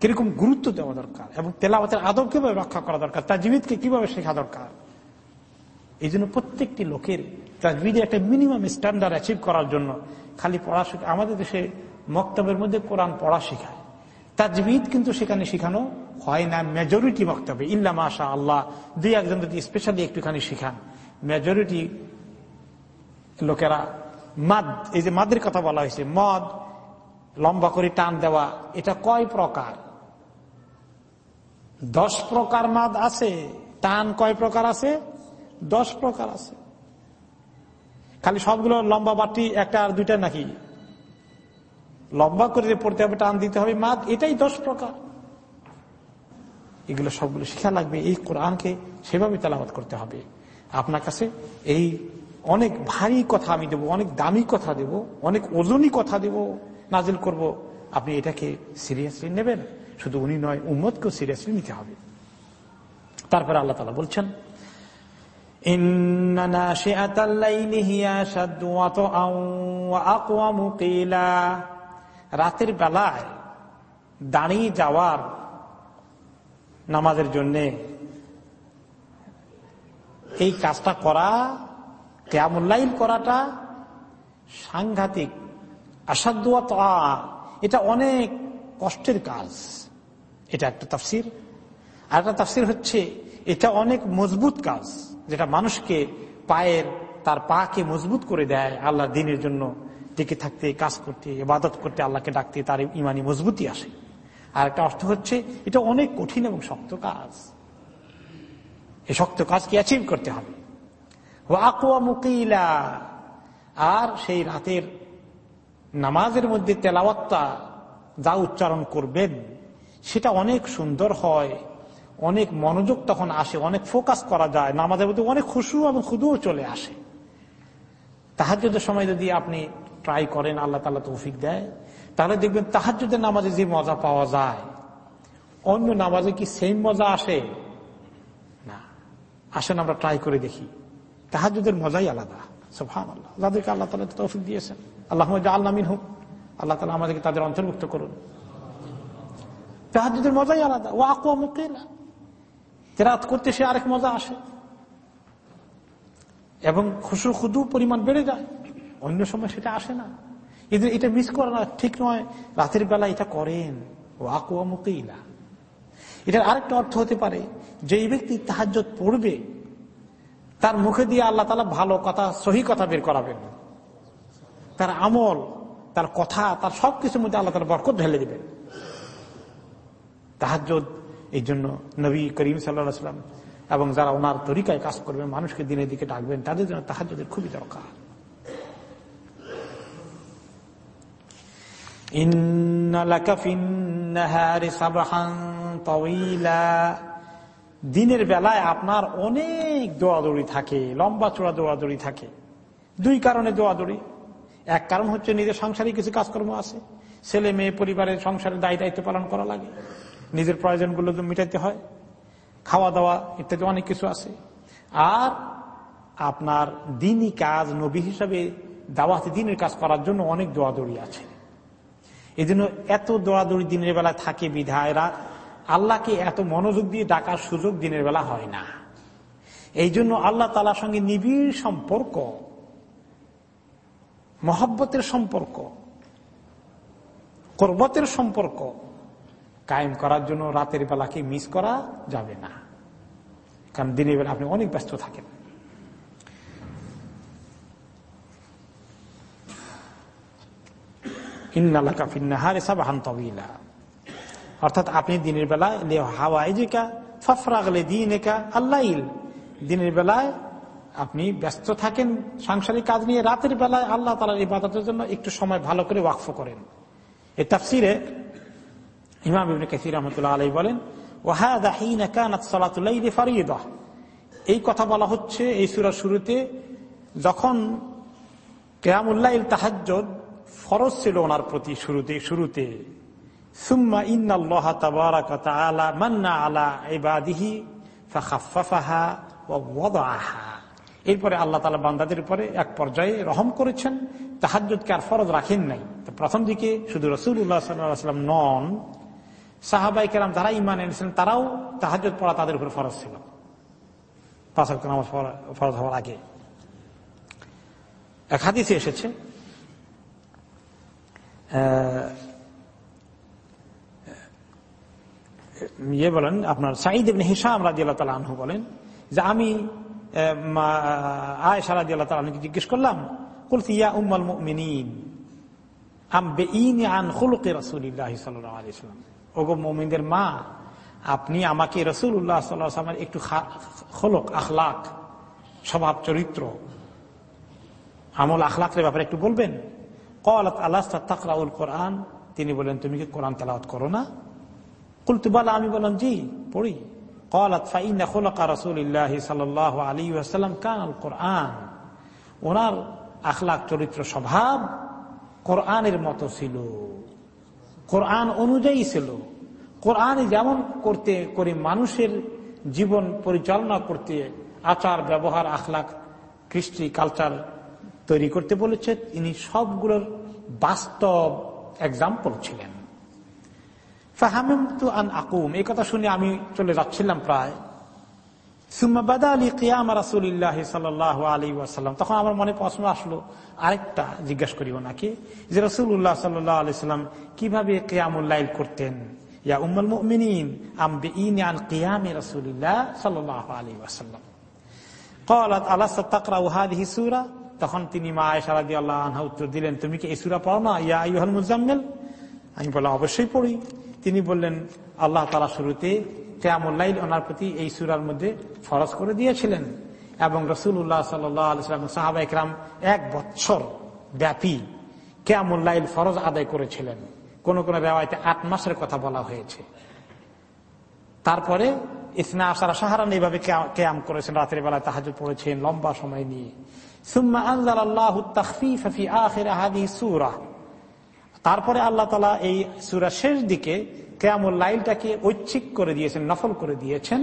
কীরকম গুরুত্ব দেওয়া দরকার? এবং তেলাওয়াতের আদব কীভাবে রক্ষা করা দরকার? তার জীবিতকে কীভাবে শেখা দরকার? এই জন্য প্রত্যেকটি লোকের তাজবিদের একটা মিনিমাম স্ট্যান্ডার্ড অ্যাচিভ করার জন্য খালি পড়া আমাদের দেশে মক্তবের মধ্যে কোরআন পড়া শেখায়। তাজবিদ কিন্তু সেখানে শেখানো হয় না মেজরিটি বক্তব্যে ইল্লা মাশা আল্লাহ দুই একজন যদি স্পেশালি একটুখানি শেখান মেজরিটি লোকেরা মাদ, এই যে মাদের কথা বলা হয়েছে, মদ লম্বা করে টান দেওয়া, এটা কয় প্রকার? দশ প্রকার মাদ আছে, টান কয় প্রকার আছে? দশ প্রকার আছে। খালি সবগুলো লম্বা বাটি, একটা আর দুইটা নাকি? লম্বা করে পড়তে হবে, টান দিতে হবে, মাদ, এটাই দশ প্রকার। এগুলো সবগুলো শিখা লাগবে, এই কোরআনকে সেভাবে তেলাবাদ করতে হবে। আপনার কাছে এই অনেক ভারী কথা আমি দেব, অনেক দামি কথা দেব, অনেক ওজনই কথা দেব, নাজিল করব। আপনি এটাকে সিরিয়াসলি নেবেন। শুধু উনি নয়, উম্মতকেও সিরিয়াসলি নিতে হবে। তারপরে আল্লাহ তালা বলছেন রাতের বেলায় দাঁড়িয়ে যাওয়ার নামাজের জন্য এই কাজটা করা কেয়ামুল্লাইল করাটা সাংঘাতিক। আসাদুয়া এটা অনেক কষ্টের কাজ। এটা একটা তাফসির। আর একটা তাফসির হচ্ছে, এটা অনেক মজবুত কাজ। যেটা মানুষকে পায়ের, তার পাকে মজবুত করে দেয়, আল্লাহ দিনের জন্য টিকে থাকতে, কাজ করতে, ইবাদত করতে আল্লাহকে ডাকতে তার ইমানি মজবুতি আসে। আর একটা অর্থ হচ্ছে, এটা অনেক কঠিন এবং শক্ত কাজ। এই শক্ত কাজকে অ্যাচিভ করতে হবে? মুকিলা। আর সেই রাতের নামাজের মধ্যে তেলাওয়াত্তা যা উচ্চারণ করবেন, সেটা অনেক সুন্দর হয়। অনেক মনোযোগ তখন আসে, অনেক ফোকাস করা যায়, নামাজের মধ্যে অনেক খুশু এবং খুদুও চলে আসে। তাহাজের সময় যদি আপনি ট্রাই করেন, আল্লাহ তালা তৌফিক দেয়, তাহলে দেখবেন তাহাজুদের নামাজে যে মজা পাওয়া যায়, অন্য নামাজে কি সেম মজা আসে? না। আসেন আমরা ট্রাই করে দেখি। তাহাজুদের মজাই আলাদা সোফান আল্লাহ যাদেরকে আল্লাহ তালা তৌফিক দিয়েছেন। আল্লাহ আল্লামিন হোক আল্লাহ তালা আমাদেরকে তাদের অন্তর্ভুক্ত করুন। তাহাজুদের মজাই আলাদা। ও আকুয়া মুকেলা তেরাত করতে সে আরেক মজা আসে। এবং খুশু খুদু পরিমাণ বেড়ে যায়। অন্য সময় সেটা আসে না। এদের এটা মিস করে না, ঠিক নয়, রাতের বেলা এটা করেন। ও আকুয়া মুকেইলা এটার আরেকটা অর্থ হতে পারে যে এই ব্যক্তি তাহাজ পড়বে, তার মুখে দিয়ে আল্লাহ তালা ভালো কথা, সহি কথা বের করাবেন। তার আমল, তার কথা, তার সবকিছুর মধ্যে আল্লাহ তালা বরকত ঢেলে দেবেন। তাহাজ এই জন্য নবী করিম সাল্লাম এবং যারা ওনার তরিকায় কাজ করবেন মানুষকে দিনের দিকে ডাকবেন, তাদের জন্য তাহাজের খুবই দরকার। দিনের বেলায় আপনার অনেক দৌড়াদৌড়ি থাকে, লম্বা চোড়া দৌড়াদৌড়ি থাকে। দুই কারণে দৌড়াদৌড়ি এক কারণ হচ্ছে নিজের সংসারে কিছু কাজকর্ম আছে। ছেলে মেয়ে পরিবারের সংসারের দায়ী দায়িত্ব পালন করা লাগে। নিজের প্রয়োজনগুলো মিটাইতে হয়। খাওয়া দাওয়া ইত্যাদি অনেক কিছু আছে। আর আপনার দিনই কাজ নবী হিসাবে দাওয়াতে দিনের কাজ করার জন্য অনেক দৌড়াদৌড়ি আছে। এই জন্য এত দৌড়াদৌড়ি দিনের বেলা থাকে বিধায়রা, আল্লাহকে এত মনোযোগ দিয়ে ডাকার সুযোগ দিনের বেলা হয় না। এই জন্য আল্লাহ তালার সঙ্গে নিবিড় সম্পর্ক, মহব্বতের সম্পর্ক, করবতের সম্পর্ক কায়েম করার জন্য রাতের বেলাকে মিস করা যাবে না? কারণ দিনের বেলা আপনি অনেক ব্যস্ত থাকেন। অর্থাৎ আপনি দিনের ফফরাগলে দিন একা আল্লাইল। দিনের বেলায় আপনি ব্যস্ত থাকেন, সাংসারিক কাজ নিয়ে রাতের বেলায় আল্লাহ ইবাদতের জন্য একটু সময় ভালো করে ওয়াকফ করেন। এ তাফসিরে ইমাম ইবনে কাসির রহমতুল্লাহ আলাই বলেন এই কথা বলা হচ্ছে এই সুরার শুরুতে যখন কেয়ামুল্লাহ তাহাজ ফরজ ছিল ওনার প্রতি শুরুতে শুরুতে। সুম্মা মান্না আলা এরপরে আল্লাহ তালা বান্দাদের উপরে এক পর্যায়ে রহম করেছেন। তাহাজুদকে আর ফরজ রাখেন নাই। প্রথম দিকে শুধু রসুল্লাহ সাল্লাম নন সাহাবাই কেরাম যারা ইমান এনেছিলেন, তারাও তাহাজ পড়া তাদের উপর ফরজ ছিল। ফরজ হওয়ার আগে। এক হাদিসে এসেছে ইয়ে বলেন, আপনার সাইদ ইবনে হিসাম রাজি আল্লাহ তালা আনহু বলেন যে আমি আয়সা রাজি আল্লাহ তালা জিজ্ঞেস করলাম, কুলতি ইয়া উম্মাল মুমিনিন, আম বেইনি আন খুলুকে রাসূলিল্লাহ সাল্লাম ওগো মমিনদের মা, আপনি আমাকে রসুল উল্লাহ সাল্লামের একটু হলক আখলাক, স্বভাব, চরিত্র, আমল, আখলাকের ব্যাপারে একটু বলবেন? কলাত আল্লাহ তাকরাউল কোরআন, তিনি বলেন তুমি কি কোরআন তেলাওয়াত করো না? কুলতু, বলা, আমি বললাম, জি, পড়ি। কলাত ফাইনা খোলাকা রসুল্লাহ সাল আলী আসাল্লাম কান কোরআন। ওনার আখলাক, চরিত্র, স্বভাব কোরআনের মতো ছিল। কোরআন অনুযায়ী ছিল। কোরআন যেমন করতে, করে মানুষের জীবন পরিচালনা করতে আচার, ব্যবহার আখলাক কৃষ্টি কালচার তৈরি করতে বলেছে, তিনি সবগুলোর বাস্তব এক্সাম্পল ছিলেন। ফাহামিম তু আন আকুম, এই কথা শুনে আমি চলে যাচ্ছিলাম প্রায়। তখন আমার মনে প্রশ্ন আসলো আরেকটা জিজ্ঞাসা করি ওনাকে যে রসুল্লাহ সাল্লাহ আলি সাল্লাম কিভাবে কেয়ামুল্লাইল করতেন ইয়া উম্মুল মুমিনিন আম বিঈন কিয়ামে রাসূলিল্লাহ সাল্লাল্লাহু আলাইহি ওয়াসাল্লাম قالت আলা তাকরাউ হাদিহি সূরা তখন তিনি মা আয়েশা রাদিয়াল্লাহু আনহা উত্তর দিলেন তুমি কি এই সূরা পড়ো না ইয়া আইয়ুহাল মুজাম্মিল আমি বললাম অবশ্যই পড়ি তিনি বললেন আল্লাহ তাআলা শুরুতে কিয়ামুল লাইল ওনার প্রতি এই সুরার মধ্যে ফরজ করে দিয়েছিলেন। এবং আলাইহি ওয়াসাল্লাম, সাহাবা একরাম এক বছর ব্যাপী কিয়ামুল লাইল ফরজ আদায় করেছিলেন। কোন কোন রেওয়ায়তে আট মাসের কথা বলা হয়েছে। তারপরে ইসনা আসারা সাহারান এইভাবে কেয়াম করেছেন, রাতের বেলায় তাহাজ পড়েছেন, লম্বা সময় নিয়ে। তারপরে আল্লাহ তালা এই সুরা শেষ দিকে কেয়ামুল লাইলটাকে ঐচ্ছিক করে দিয়েছেন, নফল করে দিয়েছেন।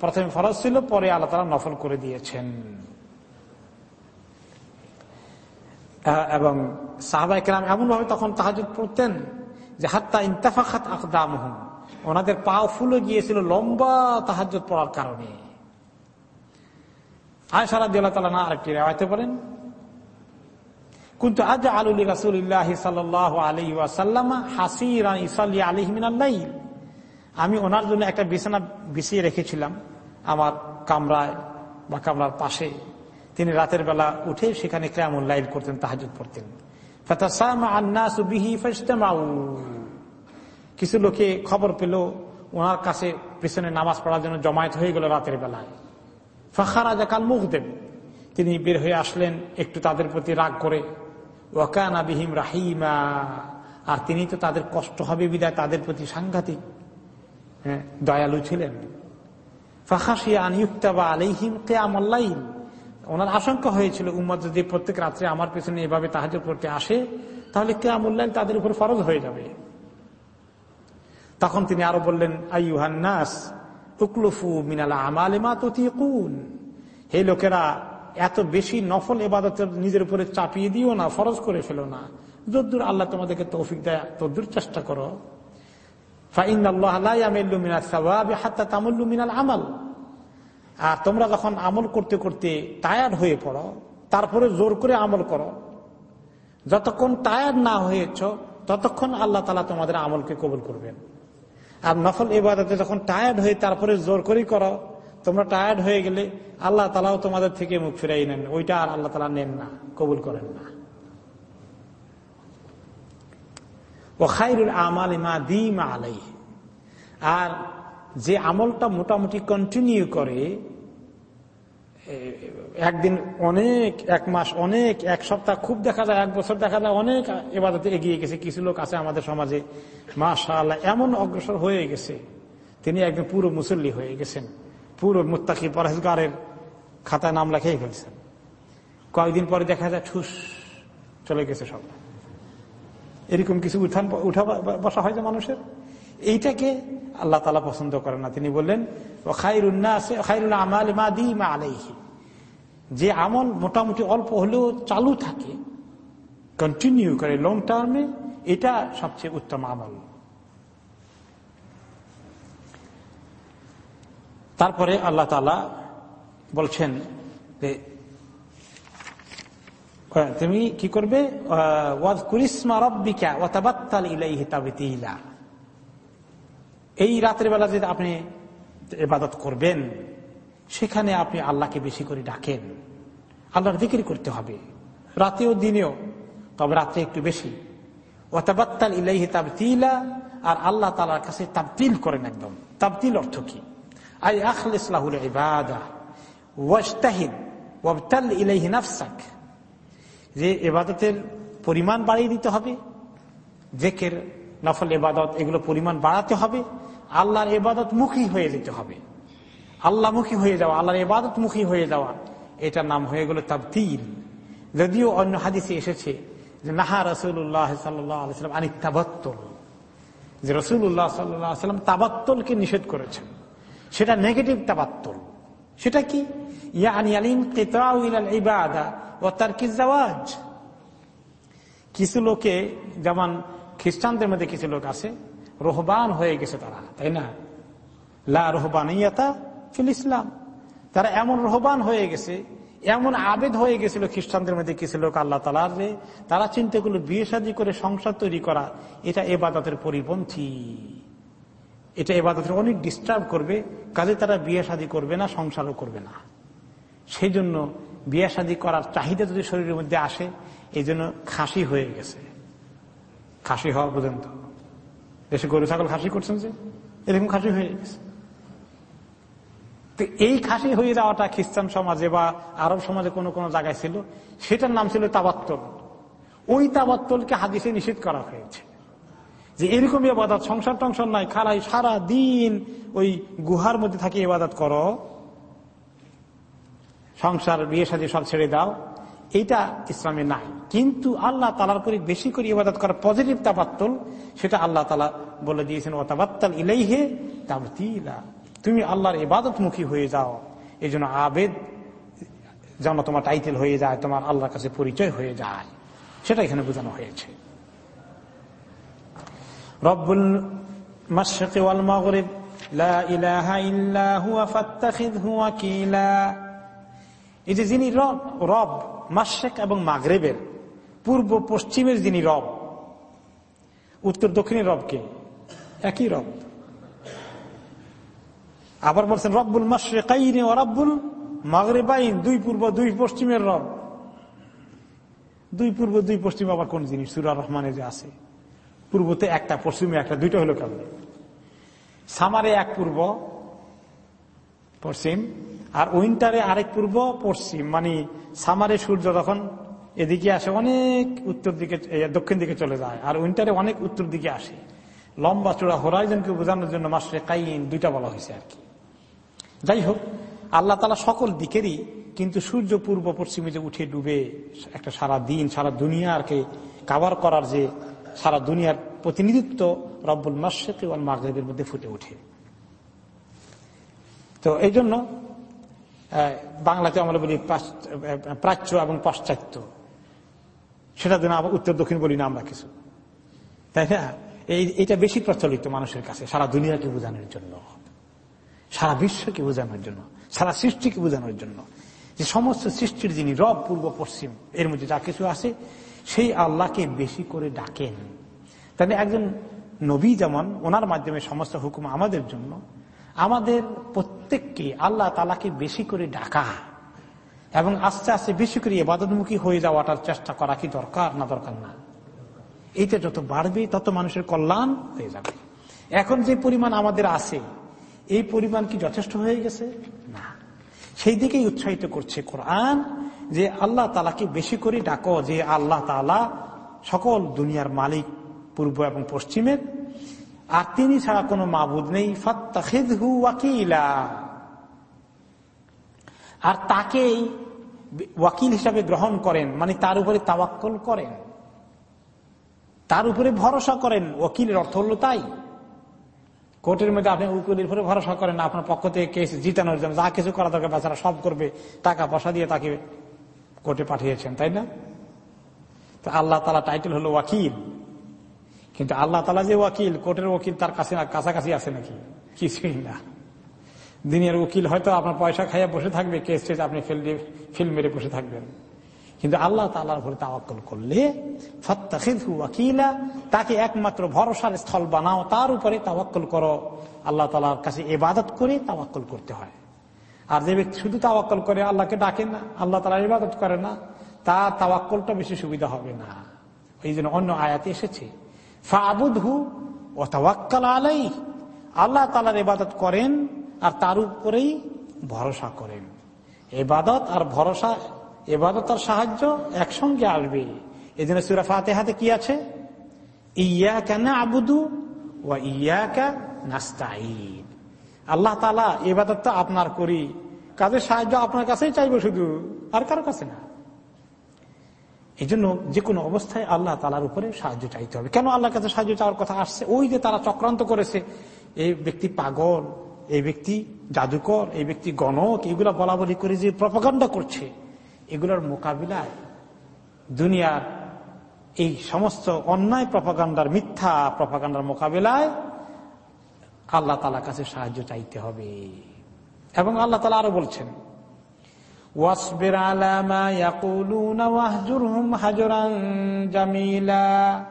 প্রথমে ফরজ ছিল, পরে আল্লাহ তালা নফল করে দিয়েছেন। এবং সাহাবাই কেরাম এমন ভাবে তখন তাহাজুদ পড়তেন যে, হাত্তা ইন্তাফাখাত আকদাম ওনাদের পা ফুলে গিয়েছিল লম্বা তাহাজ পড়ার কারণে। তালা না আরেকটি আজ আলী আমি ওনার জন্য একটা বিছানা বিছিয়ে রেখেছিলাম আমার কামরায় বা কামরার পাশে। তিনি রাতের বেলা উঠে সেখানে কেমন লাইল করতেন তাহাজ পড়তেন। কিছু লোকে খবর পেল, ওনার কাছে পিছনে নামাজ পড়ার জন্য জমায়েত হয়ে গেল রাতের বেলায়। ফাখারা জাকাল মুখ দেব তিনি বের হয়ে আসলেন একটু তাদের প্রতি রাগ করে। ওয়াকানা বিহিম রাহিমা। আর তিনি তো তাদের কষ্ট হবে বিদায় তাদের প্রতি সাংঘাতিক। হ্যাঁ, দয়ালু ছিলেন। ফাখাসিয়া আনিউক্তাবা আলাইহিম কেয়ামল্লাইল ওনার আশঙ্কা হয়েছিল উম্মদ যদি প্রত্যেক রাত্রে আমার পেছনে এভাবে তাহাজ করতে আসে তাহলে কে আমুল্লাইন তাদের উপর ফরজ হয়ে যাবে। তখন তিনি আরও বললেন আই আইহান্নাস উকলুফু মিনালা আমালেমা ততিকুন। হে লোকেরা, এত বেশি নফল এবাদতের নিজের উপরে চাপিয়ে দিও না, ফরজ করে ফেলো না। যদ্দুর আল্লাহ তোমাদেরকে তৌফিক দেয়, তদ্দুর চেষ্টা করো। আমাল। আর তোমরা যখন আমল করতে করতে টায়ার্ড হয়ে পড়ো, তারপরে জোর করে আমল করো। যতক্ষণ টায়ার্ড না হয়েছ, ততক্ষণ আল্লাহ তালা তোমাদের আমলকে কবুল করবেন। আর নফল এবাদতে যখন টায়ার্ড হয়ে তারপরে জোর করেই করো, তোমরা টায়ার্ড হয়ে গেলে আল্লাহ তালাও তোমাদের থেকে মুখ ফিরাই নেন। ওইটা আর আল্লাহ তালা নেন না, কবুল করেন না। ও খাইরুল আমাল মা দি মা আলাই আর যে আমলটা মোটামুটি কন্টিনিউ করে একদিন অনেক, এক মাস অনেক, এক সপ্তাহ খুব দেখা যায়, এক বছর দেখা যায়, অনেক এবাদতে এগিয়ে গেছে। কিছু লোক আছে আমাদের সমাজে মাশা আল্লাহ এমন অগ্রসর হয়ে গেছে। তিনি একদম পুরো মুসল্লি হয়ে গেছেন। পুরো মুত্তাকি পরহেজগারের খাতায় নাম লেখেই ফেলছেন। কয়েকদিন পরে দেখা যায়, ঠুস, চলে গেছে সব। এরকম কিছু উঠান, উঠা বসা হয় যে মানুষের? এইটাকে আল্লাহ তালা পছন্দ করেন না। তিনি বললেন যে আমল মোটামুটি অল্প হলেও চালু থাকে কন্টিনিউ করে লং টার্মে এটা সবচেয়ে উত্তম আমল। তারপরে আল্লাহ তালা বলছেন যে, তুমি কি করবে? ওয়াজ কুরিসমা রব্বিকা ওয়াতাবাত্তাল ইলাইহি তাবিতিলা। এই রাতের বেলা যদি আপনি এবাদত করবেন, সেখানে আপনি আল্লাহকে বেশি করে ডাকেন। আল্লাহর দিকির করতে হবে। রাতেও দিনেও, তবে রাত্রে একটু বেশি। ওয়াতাবাত্তাল ইলাইহি তাবতিলা, আর আল্লাহ তালার কাছে তাবতিল করেন একদম। তাবতিল অর্থ কি? আই আখলিসলাহুল ইবাদা ওয়াস্তাহিদ ওয়াবতাল ইলাইহি নাফসাক। যে এবাদতের পরিমাণ বাড়িয়ে দিতে হবে, জেকের নফল এবাদত এগুলো পরিমাণ বাড়াতে হবে। আল্লাহর এবাদত মুখী হয়ে যেতে হবে। আল্লাহমুখী হয়ে যাওয়া, আল্লাহর এবাদত মুখী হয়ে যাওয়া, এটার নাম হয়ে গেল তাবতিল। যদিও অন্য হাদিসে এসেছে যে, নাহা রসুল্লাহ সাল্লাম আনি তাবাত্তল। যে রসুল্লাহ সাল্লাম তাবাত্তলকে নিষেধ করেছেন। সেটা নেগেটিভ তাবাত্তল। সেটা কি? ইয়ানি আলিম ইবাদা ও তার কি জাওয়াজ। কিছু লোকে, যেমন খ্রিস্টানদের মধ্যে কিছু লোক আছে, রোহবান হয়ে গেছে তারা, তাই না? লা রোহবানিয়াতা ফিল ইসলাম। তারা এমন রোহবান হয়ে গেছে, এমন আবেদ হয়ে গেছিল খ্রিস্টানদের মধ্যে কিছু লোক আল্লাহ তালার যে তারা চিন্তা করল বিয়ে শাদী করে সংসার তৈরি করা, এটা এবাদতের পরিপন্থী। এটা এবাদতের অনেক ডিস্টার্ব করবে, কাজে তারা বিয়ে শাদী করবে না, সংসারও করবে না। সেই জন্য বিয়ে শাদী করার চাহিদা যদি শরীরের মধ্যে আসে, এই জন্য খাসি হয়ে গেছে। খাসি হওয়া পর্যন্ত। দেশে গরু, ছাগল খাসি করছেন যে? এরকম খাসি হয়ে গেছে। তো এই খাসি হয়ে যাওয়াটা খ্রিস্টান সমাজে বা আরব সমাজে কোনো কোনো জায়গায় ছিল, সেটার নাম ছিল তাবাত্তল। ওই তাবাত্তলকে হাদিসে নিষেধ করা হয়েছে যে এরকম এবাদত সংসার টংসার নাই, খারাই সারা দিন ওই গুহার মধ্যে থাকি এবাদত করো। সংসার, বিয়ে সাথে সব ছেড়ে দাও। এইটা ইসলামে নাই। কিন্তু আল্লাহ তালার করে বেশি করে ইবাদত করার পজিটিভ তাবাত্তল, সেটা আল্লাহ তালা বলে দিয়েছেন ও তাবাত্তাল ইলাইহে তাবতিলা। তুমি আল্লাহর ইবাদতমুখী হয়ে যাও। এই জন্য আবেদ যেন তোমার টাইটেল হয়ে যায়, তোমার আল্লাহর কাছে পরিচয় হয়ে যায়। সেটা এখানে বোঝানো হয়েছে। রব্বুল মাশরিক ওয়াল মাগরিব, লা ইলাহা ইল্লা হুয়া ফাত্তাখিযহু ওয়াকিলা। এই যে যিনি রব রব মাসেক এবং মাগরেবের, পূর্ব পশ্চিমের যিনি রব, উত্তর দক্ষিণের রবকে একই রব। আবার বলছেন, রব্বুল মাসরেকাইনে ও রব্বুল মাগরেবাইন, দুই পূর্ব, দুই পশ্চিমের রব। দুই পূর্ব, দুই পশ্চিম আবার কোন জিনিস? সুরা রহমানে যে আছে। পূর্বতে একটা, পশ্চিমে একটা, দুইটা হলো কেমন? সামারে এক পূর্ব, পশ্চিম আর উইন্টারে আরেক পূর্ব, পশ্চিম মানে সামারে সূর্য তখন এদিকে আসে, অনেক উত্তর দিকে দক্ষিণ দিকে চলে যায়। আর উইন্টারে অনেক উত্তর দিকে আসে। লম্বা চূড়া হোরাইজনকে বোঝানোর জন্য মাসে কাইন দুইটা বলা হয়েছে আর কি। যাই হোক, আল্লাহ তালা সকল দিকেরই কিন্তু সূর্য পূর্ব, পশ্চিমে যে উঠে ডুবে একটা সারা দিন, সারা দুনিয়ারকে কাভার করার যে সারা দুনিয়ার প্রতিনিধিত্ব রব্বুল মাসেকে ওয়াল মাগরেবের মধ্যে ফুটে ওঠে। তো এই জন্য বাংলাতে আমরা বলি প্রাচ্য এবং পাশ্চাত্য। সেটা যেন উত্তর দক্ষিণ বলি না আমরা কিছু। তাই না? এই, এটা বেশি প্রচলিত মানুষের কাছে, সারা দুনিয়াকে বোঝানোর জন্য। সারা বিশ্বকে বোঝানোর জন্য। সারা সৃষ্টিকে বোঝানোর জন্য। যে সমস্ত সৃষ্টির যিনি রব, পূর্ব, পশ্চিম, এর মধ্যে যা কিছু আছে, সেই আল্লাহকে বেশি করে ডাকেন। তাহলে একজন নবী যেমন, ওনার মাধ্যমে সমস্ত হুকুম আমাদের জন্য আমাদের প্রত্যেককে আল্লাহ তালাকে বেশি করে ডাকা। এবং আস্তে আস্তে বেশি করে এবাদতমুখী হয়ে যাওয়াটার চেষ্টা করা কি দরকার না দরকার না? এইটা যত বাড়বে, তত মানুষের কল্যাণ হয়ে যাবে। এখন যে পরিমাণ আমাদের আছে, এই পরিমাণ কি যথেষ্ট হয়ে গেছে? না। সেই দিকেই উৎসাহিত করছে কোরআন যে আল্লাহ তালাকে বেশি করে ডাকো যে আল্লাহ তালা সকল দুনিয়ার মালিক, পূর্ব এবং পশ্চিমের আর তিনি ছাড়া কোনো মাবুদ নেই। ফত্তাহিদহু ওয়াকিলা। আর তাকেই ওয়াকিল হিসাবে গ্রহণ করেন মানে তার উপরে তাওয়াক্কল করেন। তার উপরে ভরসা করেন। ওকিলের অর্থ হল তাই। কোর্টের মধ্যে আপনি উকিলের উপরে ভরসা করেন না, আপনার পক্ষ থেকে কেস জিতানোর জন্য। যা কিছু করা দরকার বাচ্চারা সব করবে। টাকা পয়সা দিয়ে তাকে কোর্টে পাঠিয়েছেন, তাই না? তো আল্লাহ তালা টাইটেল হলো ওয়াকিল। কিন্তু আল্লাহ তালা যে ওয়াকিল, কোর্টের ওকিল তার কাছে কাছাকাছি আছে নাকি? কিছুই না। দিনের উকিল হয়তো আপনার পয়সা খাইয়া বসে থাকবে, কেস টেস আপনি ফিল্ম মেরে বসে থাকবেন। কিন্তু আল্লাহ তাল্লাহর উপরে তাওয়াক্কল করলে ওয়াকিলা, তাকে একমাত্র ভরসার স্থল বানাও, তার উপরে তাওয়াক্কল করো। আল্লাহ তালার কাছে এবাদত করে তাওয়াক্কল করতে হয়। আর যে ব্যক্তি শুধু তাওয়াক্কল করে, আল্লাহকে ডাকে না, আল্লাহ তালা ইবাদত করে না, তার তাওয়াক্কলটা বেশি সুবিধা হবে না। এই জন্য অন্য আয়াতে এসেছে ফাবুদহু ও আলাই আল্লাহ তালার এবাদত করেন আর তার উপরেই ভরসা করেন। এবাদত আর ভরসা এবাদত আর সাহায্য একসঙ্গে আসবে। এই জন্য সুরা ফাতে হাতে কি আছে? ইয়া কেন আবুদু ও ইয়া কা আল্লাহ তালা এবাদত আপনার করি। কাজের সাহায্য আপনার কাছেই চাইব শুধু, আর কারও কাছে না। এই জন্য যে কোনো অবস্থায় আল্লাহ তালার উপরে সাহায্য চাইতে হবে। কেন আল্লাহর কাছে সাহায্য চাওয়ার কথা আসছে? ওই যে তারা চক্রান্ত করেছে এই ব্যক্তি পাগল এই ব্যক্তি জাদুকর এই ব্যক্তি গণক, এগুলা বলা বলি করে যে প্রপাগান্ডা করছে। এগুলোর মোকাবিলায় দুনিয়ার এই সমস্ত অন্যায় প্রপাগান্ডার মিথ্যা প্রপাগান্ডার মোকাবিলায় আল্লাহ তালার কাছে সাহায্য চাইতে হবে। এবং আল্লাহ তালা আরও বলছেন ওয়াসবির আলামা ইয়াকুলুনা ওয়াহজুরহুম হাজরান জামিলা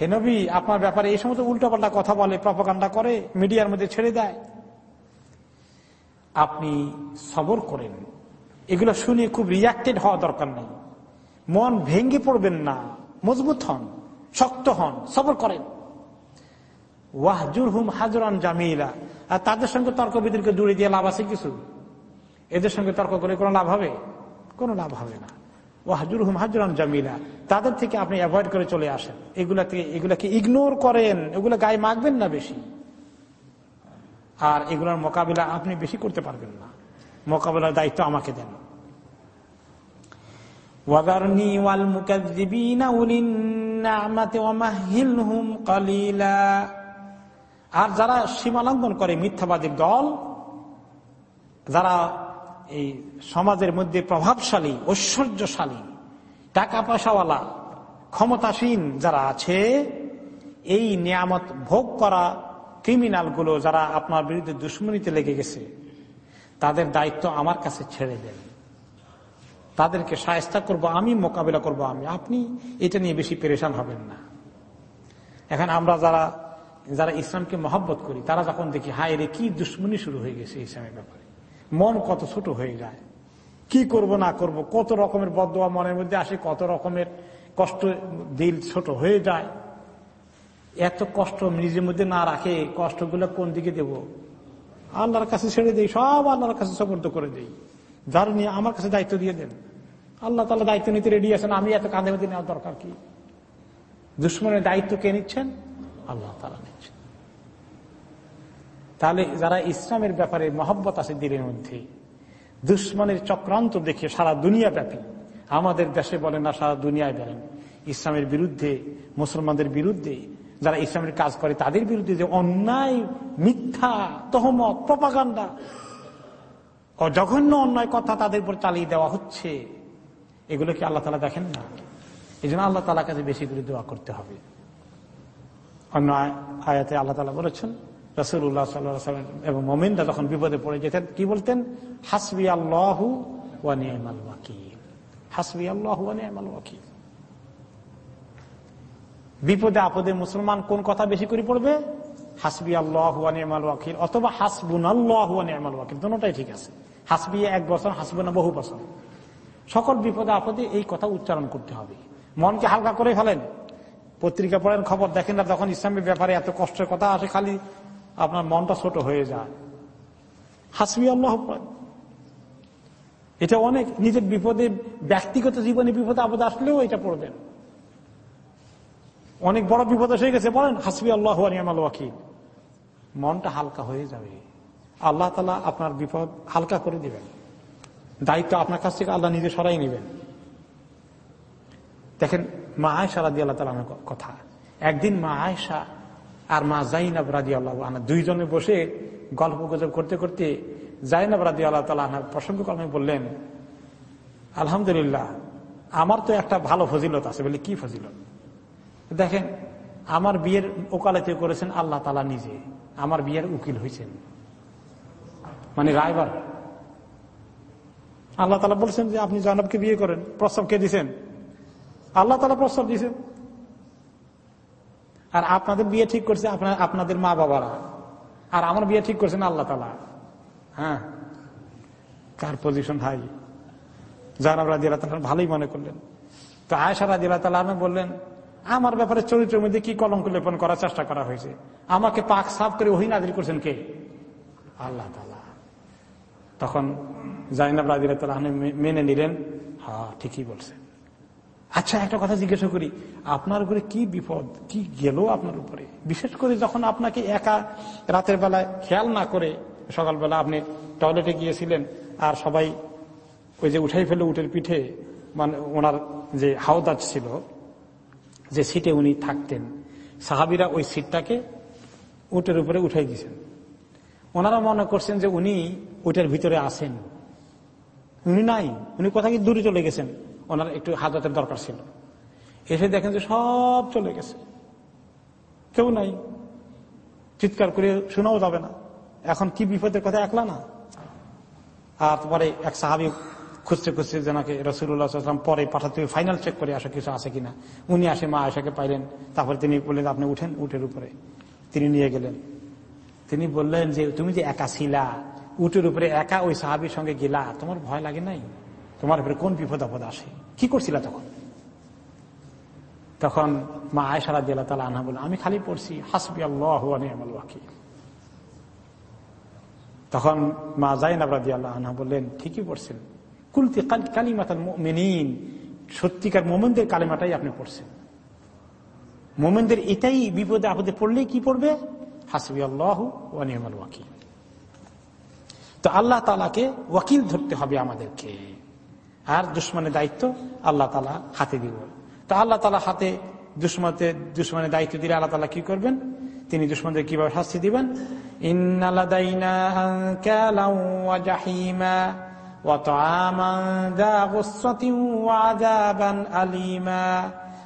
হে নবী, আপনার ব্যাপারে এই সমস্ত উল্টোপাল্টা কথা বলে প্রপাগান্ডা করে, মিডিয়ার মধ্যে ছেড়ে দেয়। আপনি সবর করেন। এগুলো শুনে খুব রিয়াক্টেড হওয়া দরকার নেই। মন ভেঙ্গে পড়বেন না। মজবুত হন, শক্ত হন, সবর করেন। ওয়াহজুর হুম হাজরান জামিলা। আর তাদের সঙ্গে তর্ক বিতর্ক জুড়ে দিয়ে লাভ আছে কিছু? এদের সঙ্গে তর্ক করে কোনো লাভ হবে? কোনো লাভ হবে না। ওয়াহজুর হুম হাজরান জামিলা। তাদের থেকে আপনি অ্যাভয়েড করে চলে আসেন। এগুলাকে এগুলাকে ইগনোর করেন। এগুলো গায়ে মাখবেন না বেশি। আর এগুলোর মোকাবিলা আপনি বেশি করতে পারবেন না। মোকাবিলার দায়িত্ব আমাকে দেন। ওয়াল কালিলা। আর যারা সীমালঙ্ঘন করে মিথ্যাবাদীর দল, যারা এই সমাজের মধ্যে প্রভাবশালী, ঐশ্বর্যশালী টাকা পয়সাওয়ালা ক্ষমতাসীন যারা আছে, এই নিয়ামত ভোগ করা ক্রিমিনালগুলো যারা আপনার বিরুদ্ধে দুশ্মনীতে লেগে গেছে, তাদের দায়িত্ব আমার কাছে ছেড়ে দেন। তাদেরকে সায়স্তা করব আমি, মোকাবিলা করব আমি। আপনি এটা নিয়ে বেশি পেরেশান হবেন না। এখন আমরা যারা যারা ইসলামকে মহব্বত করি, তারা যখন দেখি, হায় রে, কি দুশ্মনী শুরু হয়ে গেছে ইসলামের ব্যাপারে। মন কত ছোট হয়ে যায়। কি করব, না করব, কত রকমের বদোয়া মনের মধ্যে আসে, কত রকমের কষ্ট দিল ছোট হয়ে যায়। এত কষ্ট নিজের মধ্যে না রাখে, কষ্টগুলো কোন দিকে দেব? আল্লাহর কাছে ছেড়ে দেই, সব আল্লাহর কাছে সমর্থ করে দেই। যার নিয়ে আমার কাছে দায়িত্ব দিয়ে দেন। আল্লাহ তালা দায়িত্ব নিতে রেডি আছেন, আমি এত কাঁধে মধ্যে নেওয়ার দরকার কি? দুশ্মনের দায়িত্ব কে নিচ্ছেন? আল্লাহ তালা নিচ্ছেন। তাহলে যারা ইসলামের ব্যাপারে মহব্বত আছে দিনের মধ্যে, দুশ্মনের চক্রান্ত দেখে সারা দুনিয়া ব্যাপী। আমাদের দেশে বলেন না, সারা দুনিয়ায় বলেন। ইসলামের বিরুদ্ধে, মুসলমানদের বিরুদ্ধে, যারা ইসলামের কাজ করে তাদের বিরুদ্ধে যে অন্যায়, মিথ্যা, তহমত, প্রপাগান্ডা জঘন্য অন্যায় কথা তাদের উপর চালিয়ে দেওয়া হচ্ছে এগুলো কি আল্লাহ তালা দেখেন না। এই জন্য আল্লাহ তালা কাছে বেশি করে দোয়া করতে হবে। অন্য আয়াতে আল্লাহ তালা বলেছেন রসুল্লাহ সাল্লাম এবং মোমিনরা যখন বিপদে পড়ে যেতেন, কি বলতেন? হাসবি আল্লাহ ওয়ানিয়াল ওয়াকিল। হাসবি আল্লাহ ওয়ানিয়াল ওয়াকিল। বিপদে আপদে মুসলমান কোন কথা বেশি করে পড়বে? হাসবি আল্লাহ নিয়মাল ওয়াকিল অথবা হাসবুন আল্লাহ নিয়মাল ওয়াকিল দুটাই ঠিক আছে। হাসবি এক বছর, হাসবুনা বহু বছর। সকল বিপদে আপদে এই কথা উচ্চারণ করতে হবে। মনকে হালকা করে ফেলেন। পত্রিকা পড়েন, খবর দেখেন না, তখন ইসলামের ব্যাপারে এত কষ্টের কথা আসে খালি আপনার মনটা ছোট হয়ে যায়। হাসবি আল্লাহ এটা অনেক নিজের বিপদে, ব্যক্তিগত জীবনে বিপদে আপদ আসলেও এটা পড়বেন। অনেক বড় বিপদ এসে গেছে, বলেন, হাসবি আল্লাহ ওয়াকিল। মনটা হালকা হয়ে যাবে। আল্লাহ তালা আপনার বিপদ হালকা করে দিবেন। দায়িত্ব আপনার কাছ থেকে আল্লাহ নিজে সরাই নেবেন। দেখেন মা আয়সা রাজি আল্লাহ তালার কথা। একদিন মা আয়সা আর মা জাইনাব রাজি আল্লাহ আনা দুইজনে বসে গল্প গুজব করতে করতে জাইনাব রাজি আল্লাহ তালা আনার প্রসঙ্গ কলমে বললেন, আলহামদুলিল্লাহ, আমার তো একটা ভালো ফজিলত আছে। বলে, কি ফজিলত? দেখেন, আমার বিয়ের ওকালতি করেছেন আল্লাহ তালা নিজে, আমার বিয়ের উকিল হয়েছেন মানে রায়বার। আল্লাহ তালা বলছেন যে, আপনি জয়নবকে বিয়ে করেন, প্রস্তাব কে দিছেন? আল্লাহ তালা প্রস্তাব দিছেন। আর আপনাদের বিয়ে ঠিক করছে আপনার আপনাদের মা বাবারা। আর আমার বিয়ে ঠিক করছেন আল্লাহ তালা হ্যাঁ? কার পজিশন হাই রাজি আল্লাহ ভালোই মনে করলেন। তো আয়সা রাজি আল্লাহ বললেন, আমার ব্যাপারে চরিত্রের মধ্যে কি কলঙ্ক লেপন করার চেষ্টা করা হয়েছে? আমাকে পাক সাফ করে ওহি নাজির করছেন কে? আল্লাহ তালা তখন জাইনাব রাজিরাত মেনে নিলেন হ্যাঁ ঠিকই বলছে আচ্ছা একটা কথা জিজ্ঞাসা করি, আপনার উপরে কি বিপদ, কি গেল আপনার উপরে? বিশেষ করে যখন আপনাকে একা রাতের বেলায় খেয়াল না করে, সকালবেলা আপনি টয়লেটে গিয়েছিলেন আর সবাই ওই যে উঠাই ফেলে উঠের পিঠে মানে ওনার যে হাওদাজ ছিল, যে সিটে উনি থাকতেন, সাহাবিরা ওই সিটটাকে উটের উপরে উঠাই দিয়েছেন। ওনারা মনে করছেন যে উনি উটের ভিতরে আসেন উনি নাই, উনি কোথায় দূরে চলে গেছেন। ওনার একটু হাজাতের দরকার ছিল। এসে দেখেন যে সব চলে গেছে। কেউ নাই। চিৎকার করে শোনাও যাবে না। এখন কি বিপদের কথা, একলা না? আর পরে এক সাহাবি খুঁজতে খুঁজতে যেনাকে রসুল্লাহাম পরে পাঠাতে ফাইনাল চেক করে আসা, কিছু আছে কিনা। উনি আসে, মা আয়সাকে পাইলেন। তারপরে তিনি বললেন, আপনি উঠেন। উঠের উপরে তিনি নিয়ে গেলেন। তিনি বললেন যে, তুমি যে একা ছিলা, উটের উপরে একা ওই সাহাবির সঙ্গে গেলা, তোমার ভয় লাগে নাই? তোমার উপরে কোন বিপদ আপদ আসে? কি করছিল তখন? তখন মা আয়সারা দিলা তালা আনহা বলে আমি খালি পড়ছি হাসবি আল্লাহ তখন মা জাইনাব রাজি আল্লাহ আনহা বললেন, ঠিকই পড়ছেন। কুলতি কালিমাতাল মেনিন সত্যিকার মোমেনদের কালিমাটাই আপনি পড়ছেন। মোমেনদের এটাই বিপদে আপদে পড়লে কি পড়বে? হাসবি আল্লাহ ওয়ানিয়াল ওয়াকিল। তো আল্লাহ তালাকে ওয়াকিল ধরতে হবে আমাদেরকে। আর দুশ্মনের দায়িত্ব আল্লাহ তালা হাতে দিব। তো আল্লাহ তালা হাতে দুশ্মনে দুশ্মনের দায়িত্ব দিলে আল্লাহ তালা কি করবেন? তিনি দুশ্মনদের কীভাবে শাস্তি দিবেন?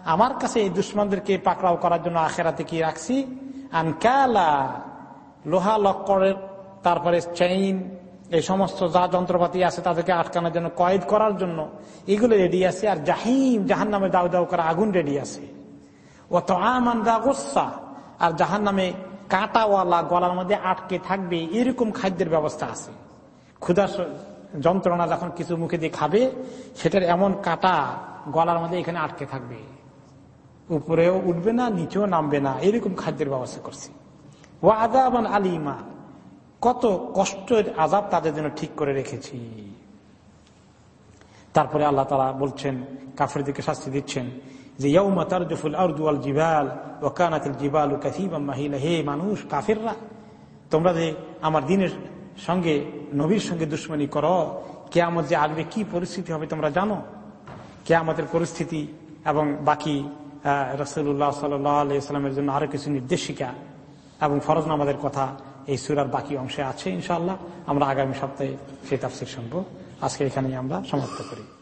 আমার কাছে এই দুশ্মনদেরকে পাকড়াও করার জন্য আখেরাতে কি রাখছি? আনকালা লোহা লক্করের, তারপরে চেইন এই সমস্ত যা যন্ত্রপাতি আছে তাদেরকে আটকানোর জন্য, কয়েদ করার জন্য, এগুলো রেডি আছে। আর জাহিম জাহান নামে দাউ দাউ করা আগুন রেডি আছে। ও তো আমান দা গোসা আর জাহান নামে কাঁটাওয়ালা গলার মধ্যে আটকে থাকবে, এরকম খাদ্যের ব্যবস্থা আছে। ক্ষুদা যন্ত্রণা যখন কিছু মুখে দিয়ে খাবে, সেটার এমন কাটা গলার মধ্যে এখানে আটকে থাকবে। উপরেও উঠবে না, নিচেও নামবে না, এরকম খাদ্যের ব্যবস্থা করছি। ও আদাবান আলিমা। কত কষ্টের আজাব তাদের জন্য ঠিক করে রেখেছি। তারপরে আল্লাহ তালা বলছেন কাফের দিকে শাস্তি দিচ্ছেন যে মানুষ, কাফেররা, তোমরা যে আমার দিনের সঙ্গে, নবীর সঙ্গে দুশ্মনী করো কে আমার যে আসবে, কি পরিস্থিতি হবে তোমরা জানো? কে আমাদের পরিস্থিতি এবং বাকি রসুল্লাহ সাল্লামের জন্য আরও কিছু নির্দেশিকা এবং ফরজ নামাদের কথা এই সুরার বাকি অংশে আছে ইনশাল্লাহ আমরা আগামী সপ্তাহে সেই তাফসির শুনব। আজকে এখানেই আমরা সমাপ্ত করি।